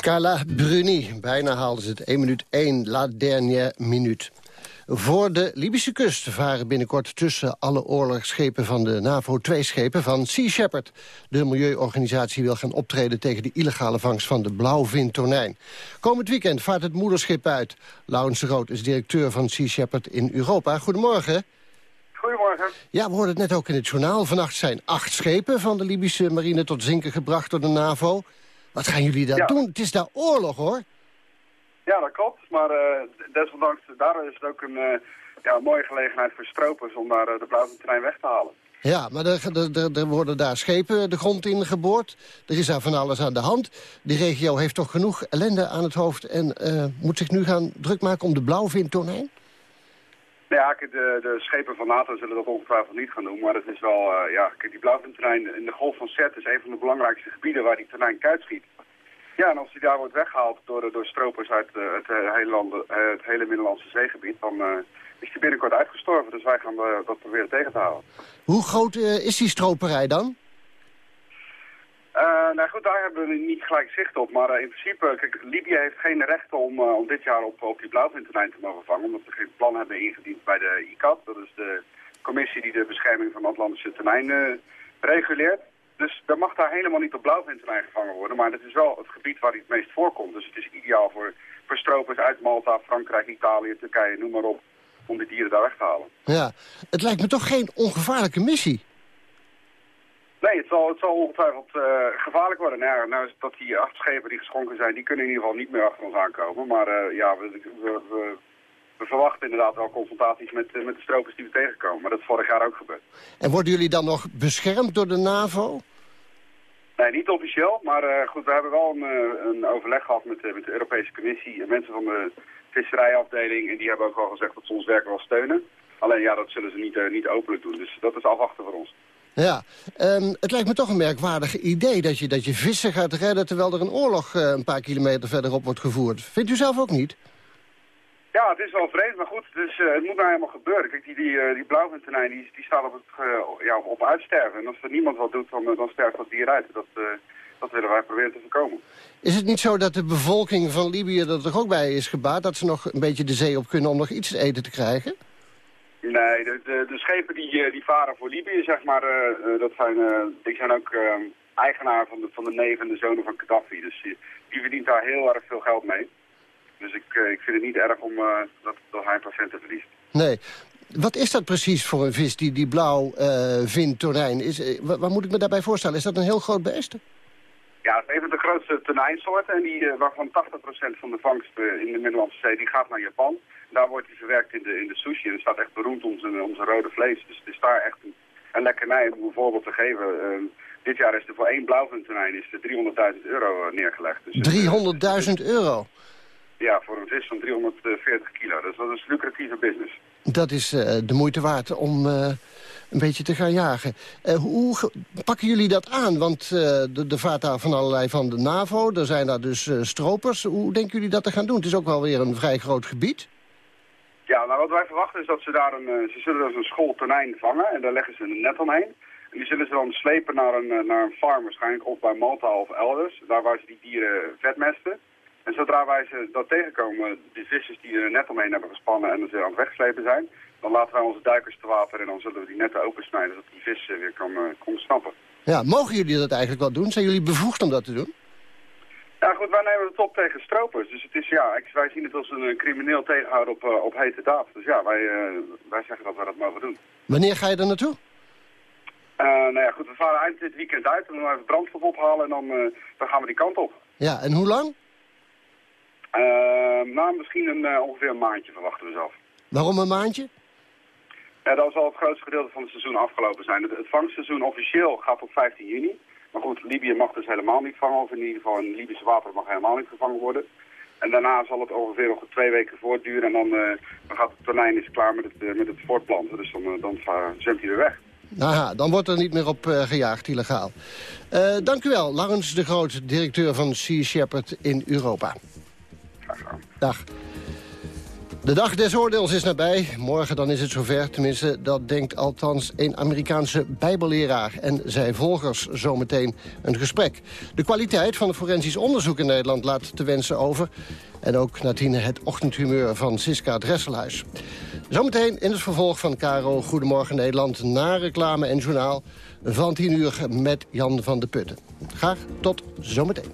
Carla Bruni, bijna haalden ze het 1 minuut 1, la dernière minuut. Voor de Libische kust varen binnenkort tussen alle oorlogsschepen van de NAVO twee schepen van Sea Shepherd. De milieuorganisatie wil gaan optreden tegen de illegale vangst van de blauwvintonijn. Komend weekend vaart het moederschip uit. Laurens de Groot is directeur van Sea Shepherd in Europa. Goedemorgen. Goedemorgen. Ja, we hoorden het net ook in het journaal. Vannacht zijn acht schepen van de Libische marine tot zinken gebracht door de NAVO. Wat gaan jullie daar Ja. doen? Het is daar oorlog, hoor. Ja, dat klopt. Maar eh, desondanks, daardoor is het ook een eh, ja, mooie gelegenheid voor stropers om daar eh, de blauwe trein weg te halen. Ja, maar er, er, er, worden daar schepen de grond in geboord. Er is daar van alles aan de hand. Die regio heeft toch genoeg ellende aan het hoofd... en moet zich nu gaan druk maken om de blauwvintonijn? Nou ja, de, de schepen van NATO zullen dat ongetwijfeld niet gaan doen. Maar het is wel, eh, ja, die blauwvinterrein in de Golf van Zet is een van de belangrijkste gebieden waar die terrein kuit schiet. Ja, en als die daar wordt weggehaald door, door stropers uit eh, het, eh, hele land, eh, het hele Middellandse zeegebied, dan eh, is die binnenkort uitgestorven. Dus wij gaan eh, dat proberen tegen te houden. Hoe groot eh, is die stroperij dan? Eh, nou goed, daar hebben we niet gelijk zicht op. Maar eh, in principe, kijk, Libië heeft geen recht om, eh, om dit jaar op, op die blauwvintonijn te mogen vangen. Omdat ze geen plan hebben ingediend bij de ICAT. Dat is de commissie die de bescherming van de Atlantische eh, reguleert. Dus er mag daar helemaal niet op blauwvintonijn gevangen worden. Maar het is wel het gebied waar het meest voorkomt. Dus het is ideaal voor, voor stropers uit Malta, Frankrijk, Italië, Turkije, noem maar op. Om die dieren daar weg te halen. Ja, het lijkt me toch geen ongevaarlijke missie. Nee, het zal, het zal ongetwijfeld eh, gevaarlijk worden. Nou, ja, nou dat die acht schepen die geschonken zijn, die kunnen in ieder geval niet meer achter ons aankomen. Maar eh, ja, we, we, we, we verwachten inderdaad wel confrontaties met, eh, met de stropers die we tegenkomen. Maar dat is vorig jaar ook gebeurd. En worden jullie dan nog beschermd door de NAVO? Nee, niet officieel. Maar goed, we hebben wel een, een overleg gehad met, met de Europese Commissie. en Mensen van de visserijafdeling. En die hebben ook al gezegd dat ze ons werk wel steunen. Alleen ja, dat zullen ze niet, niet openlijk doen. Dus dat is afwachten voor ons. Ja, ehm, het lijkt me toch een merkwaardig idee dat je, dat je vissen gaat redden... terwijl er een oorlog eh, een paar kilometer verderop wordt gevoerd. Vindt u zelf ook niet? Ja, het is wel vreemd, maar goed, dus, uh, het moet nou helemaal gebeuren. Kijk, die, die, uh, die blauwvintonijn die, die staat op, het, ja, op uitsterven. En als er niemand wat doet, dan, dan sterft dat dier uit. Dat, dat willen wij proberen te voorkomen. Is het niet zo dat de bevolking van Libië er toch ook bij is gebaat... dat ze nog een beetje de zee op kunnen om nog iets te eten te krijgen? Nee, de, de, de schepen die, die varen voor Libië, zeg maar, dat zijn, die zijn ook eigenaar van de, van de neef en de zonen van Gaddafi. Dus die, die verdient daar heel erg veel geld mee. Dus ik, uh, ik vind het niet erg om uh, dat, dat hij patiënten verliest. Nee. Wat is dat precies voor een vis, die, die blauw uh, vintonijn? Is, wat moet ik me daarbij voorstellen? Is dat een heel groot beest? Ja, het is een van de grootste tonijnsoorten. En die, waarvan 80% van de vangst in de Middellandse Zee die gaat naar Japan. Daar wordt hij verwerkt in de, in de sushi. En het staat echt beroemd om zijn, om zijn rode vlees. Dus het is daar echt een, een lekkernij om een voorbeeld te geven. dit jaar is er voor één blauwvintonijn is 300.000 euro neergelegd. Dus, 300.000 euro? Ja, voor een vis van 340 kilo. Dus dat is een lucratieve business. Dat is uh, de moeite waard om uh, een beetje te gaan jagen. Uh, hoe pakken jullie dat aan? Want de, de vaart daar van allerlei van de NAVO. Er zijn daar dus stropers. Hoe denken jullie dat te gaan doen? Het is ook wel weer een vrij groot gebied. Ja, nou wat wij verwachten is dat ze daar een... ze zullen dus een school tonijn vangen. En daar leggen ze een net omheen. En die zullen ze dan slepen naar een, naar een farm waarschijnlijk. Of bij Malta of elders. Daar waar ze die dieren vetmesten. En zodra wij ze dat tegenkomen, die vissers die er net omheen hebben gespannen en ze aan het wegslepen zijn, dan laten wij onze duikers te water en dan zullen we die netten opensnijden zodat die vis weer kan, uh, kan snappen. Ja, mogen jullie dat eigenlijk wel doen? Zijn jullie bevoegd om dat te doen? Ja goed, wij nemen het op tegen stropers. Dus het is, ja, wij zien het als een crimineel tegenhouden op, uh, op hete daad. Dus ja, wij, uh, wij zeggen dat we dat mogen doen. Wanneer ga je er naartoe? nou ja, goed, we varen eind dit weekend uit en dan even brandstof ophalen en dan, dan gaan we die kant op. Ja, en hoe lang? Uh, nou, misschien een, ongeveer een maandje verwachten we zelf. Waarom een maandje? Ja, dat zal het grootste gedeelte van het seizoen afgelopen zijn. Het, het vangstseizoen officieel gaat tot 15 juni. Maar goed, Libië mag dus helemaal niet vangen. Of in ieder geval in Libische water mag helemaal niet gevangen worden. En daarna zal het ongeveer nog twee weken voortduren. En dan, uh, dan gaat het tonijn is klaar met het, met het voortplanten. Dus dan, dan zwemt hij weer weg. Aha, dan wordt er niet meer op gejaagd, illegaal. dank u wel, Laurens de Groot, directeur van Sea Shepherd in Europa. Dag. De dag des oordeels is nabij. Morgen dan is het zover. Tenminste, dat denkt althans een Amerikaanse bijbelleraar... en zijn volgers zometeen een gesprek. De kwaliteit van het forensisch onderzoek in Nederland laat te wensen over. En ook nadien het ochtendhumeur van Siska Dresselhuis. Zometeen in het vervolg van Caro Goedemorgen Nederland... na reclame en journaal van 10 uur met Jan van de Putten. Graag tot zometeen.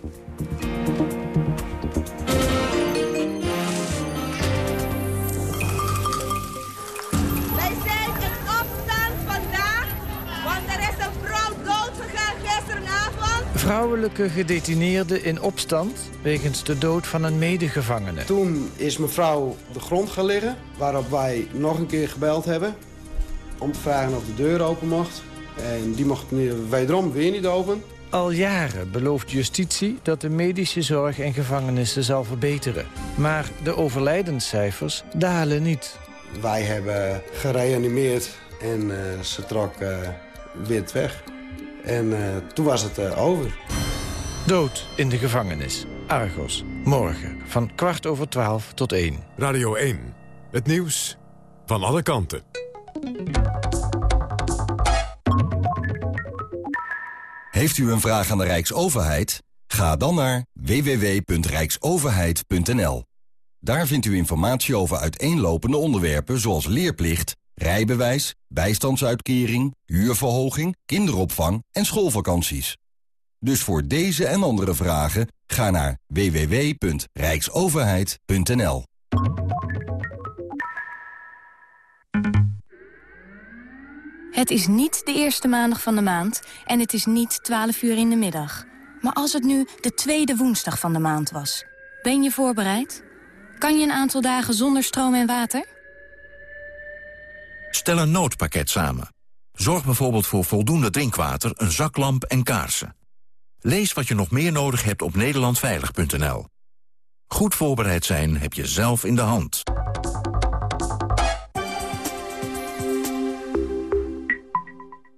Vrouwelijke gedetineerde in opstand wegens de dood van een medegevangene. Toen is mevrouw op de grond gaan liggen, waarop wij nog een keer gebeld hebben... om te vragen of de deur open mocht. En die mocht wederom weer niet open. Al jaren belooft justitie dat de medische zorg in gevangenissen zal verbeteren. Maar de overlijdenscijfers dalen niet. Wij hebben gereanimeerd en uh, ze trok uh, wit weg. En uh, toen was het uh, over. Dood in de gevangenis. Argos. Morgen van kwart over twaalf tot één. Radio 1. Het nieuws van alle kanten. Heeft u een vraag aan de Rijksoverheid? Ga dan naar www.rijksoverheid.nl. Daar vindt u informatie over uiteenlopende onderwerpen zoals leerplicht rijbewijs, bijstandsuitkering, huurverhoging, kinderopvang en schoolvakanties. Dus voor deze en andere vragen ga naar www.rijksoverheid.nl. Het is niet de eerste maandag van de maand en het is niet 12 uur in de middag. Maar als het nu de tweede woensdag van de maand was, ben je voorbereid? Kan je een aantal dagen zonder stroom en water? Stel een noodpakket samen. Zorg bijvoorbeeld voor voldoende drinkwater, een zaklamp en kaarsen. Lees wat je nog meer nodig hebt op nederlandveilig.nl. Goed voorbereid zijn heb je zelf in de hand.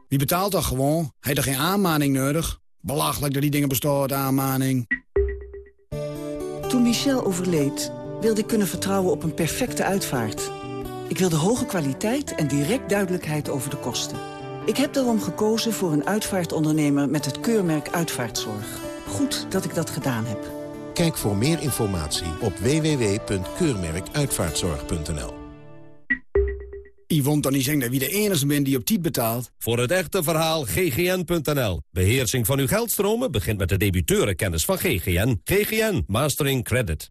Wie betaalt dat gewoon? Heeft er geen aanmaning nodig? Belachelijk dat die dingen bestaan, aanmaning. Toen Michel overleed, wilde ik kunnen vertrouwen op een perfecte uitvaart. Ik wilde hoge kwaliteit en direct duidelijkheid over de kosten. Ik heb daarom gekozen voor een uitvaartondernemer met het keurmerk Uitvaartzorg. Goed dat ik dat gedaan heb. Kijk voor meer informatie op www.keurmerkuitvaartzorg.nl Yvonne dan niet zeggen dat wie de enige bent die op tijd betaalt. Voor het echte verhaal ggn.nl. Beheersing van uw geldstromen begint met de debiteurenkennis van GGN. GGN Mastering Credit.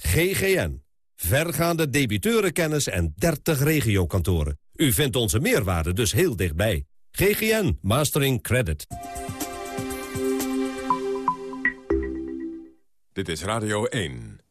GGN. Vergaande debiteurenkennis en 30 regiokantoren. U vindt onze meerwaarde dus heel dichtbij. GGN Mastering Credit. Dit is Radio 1.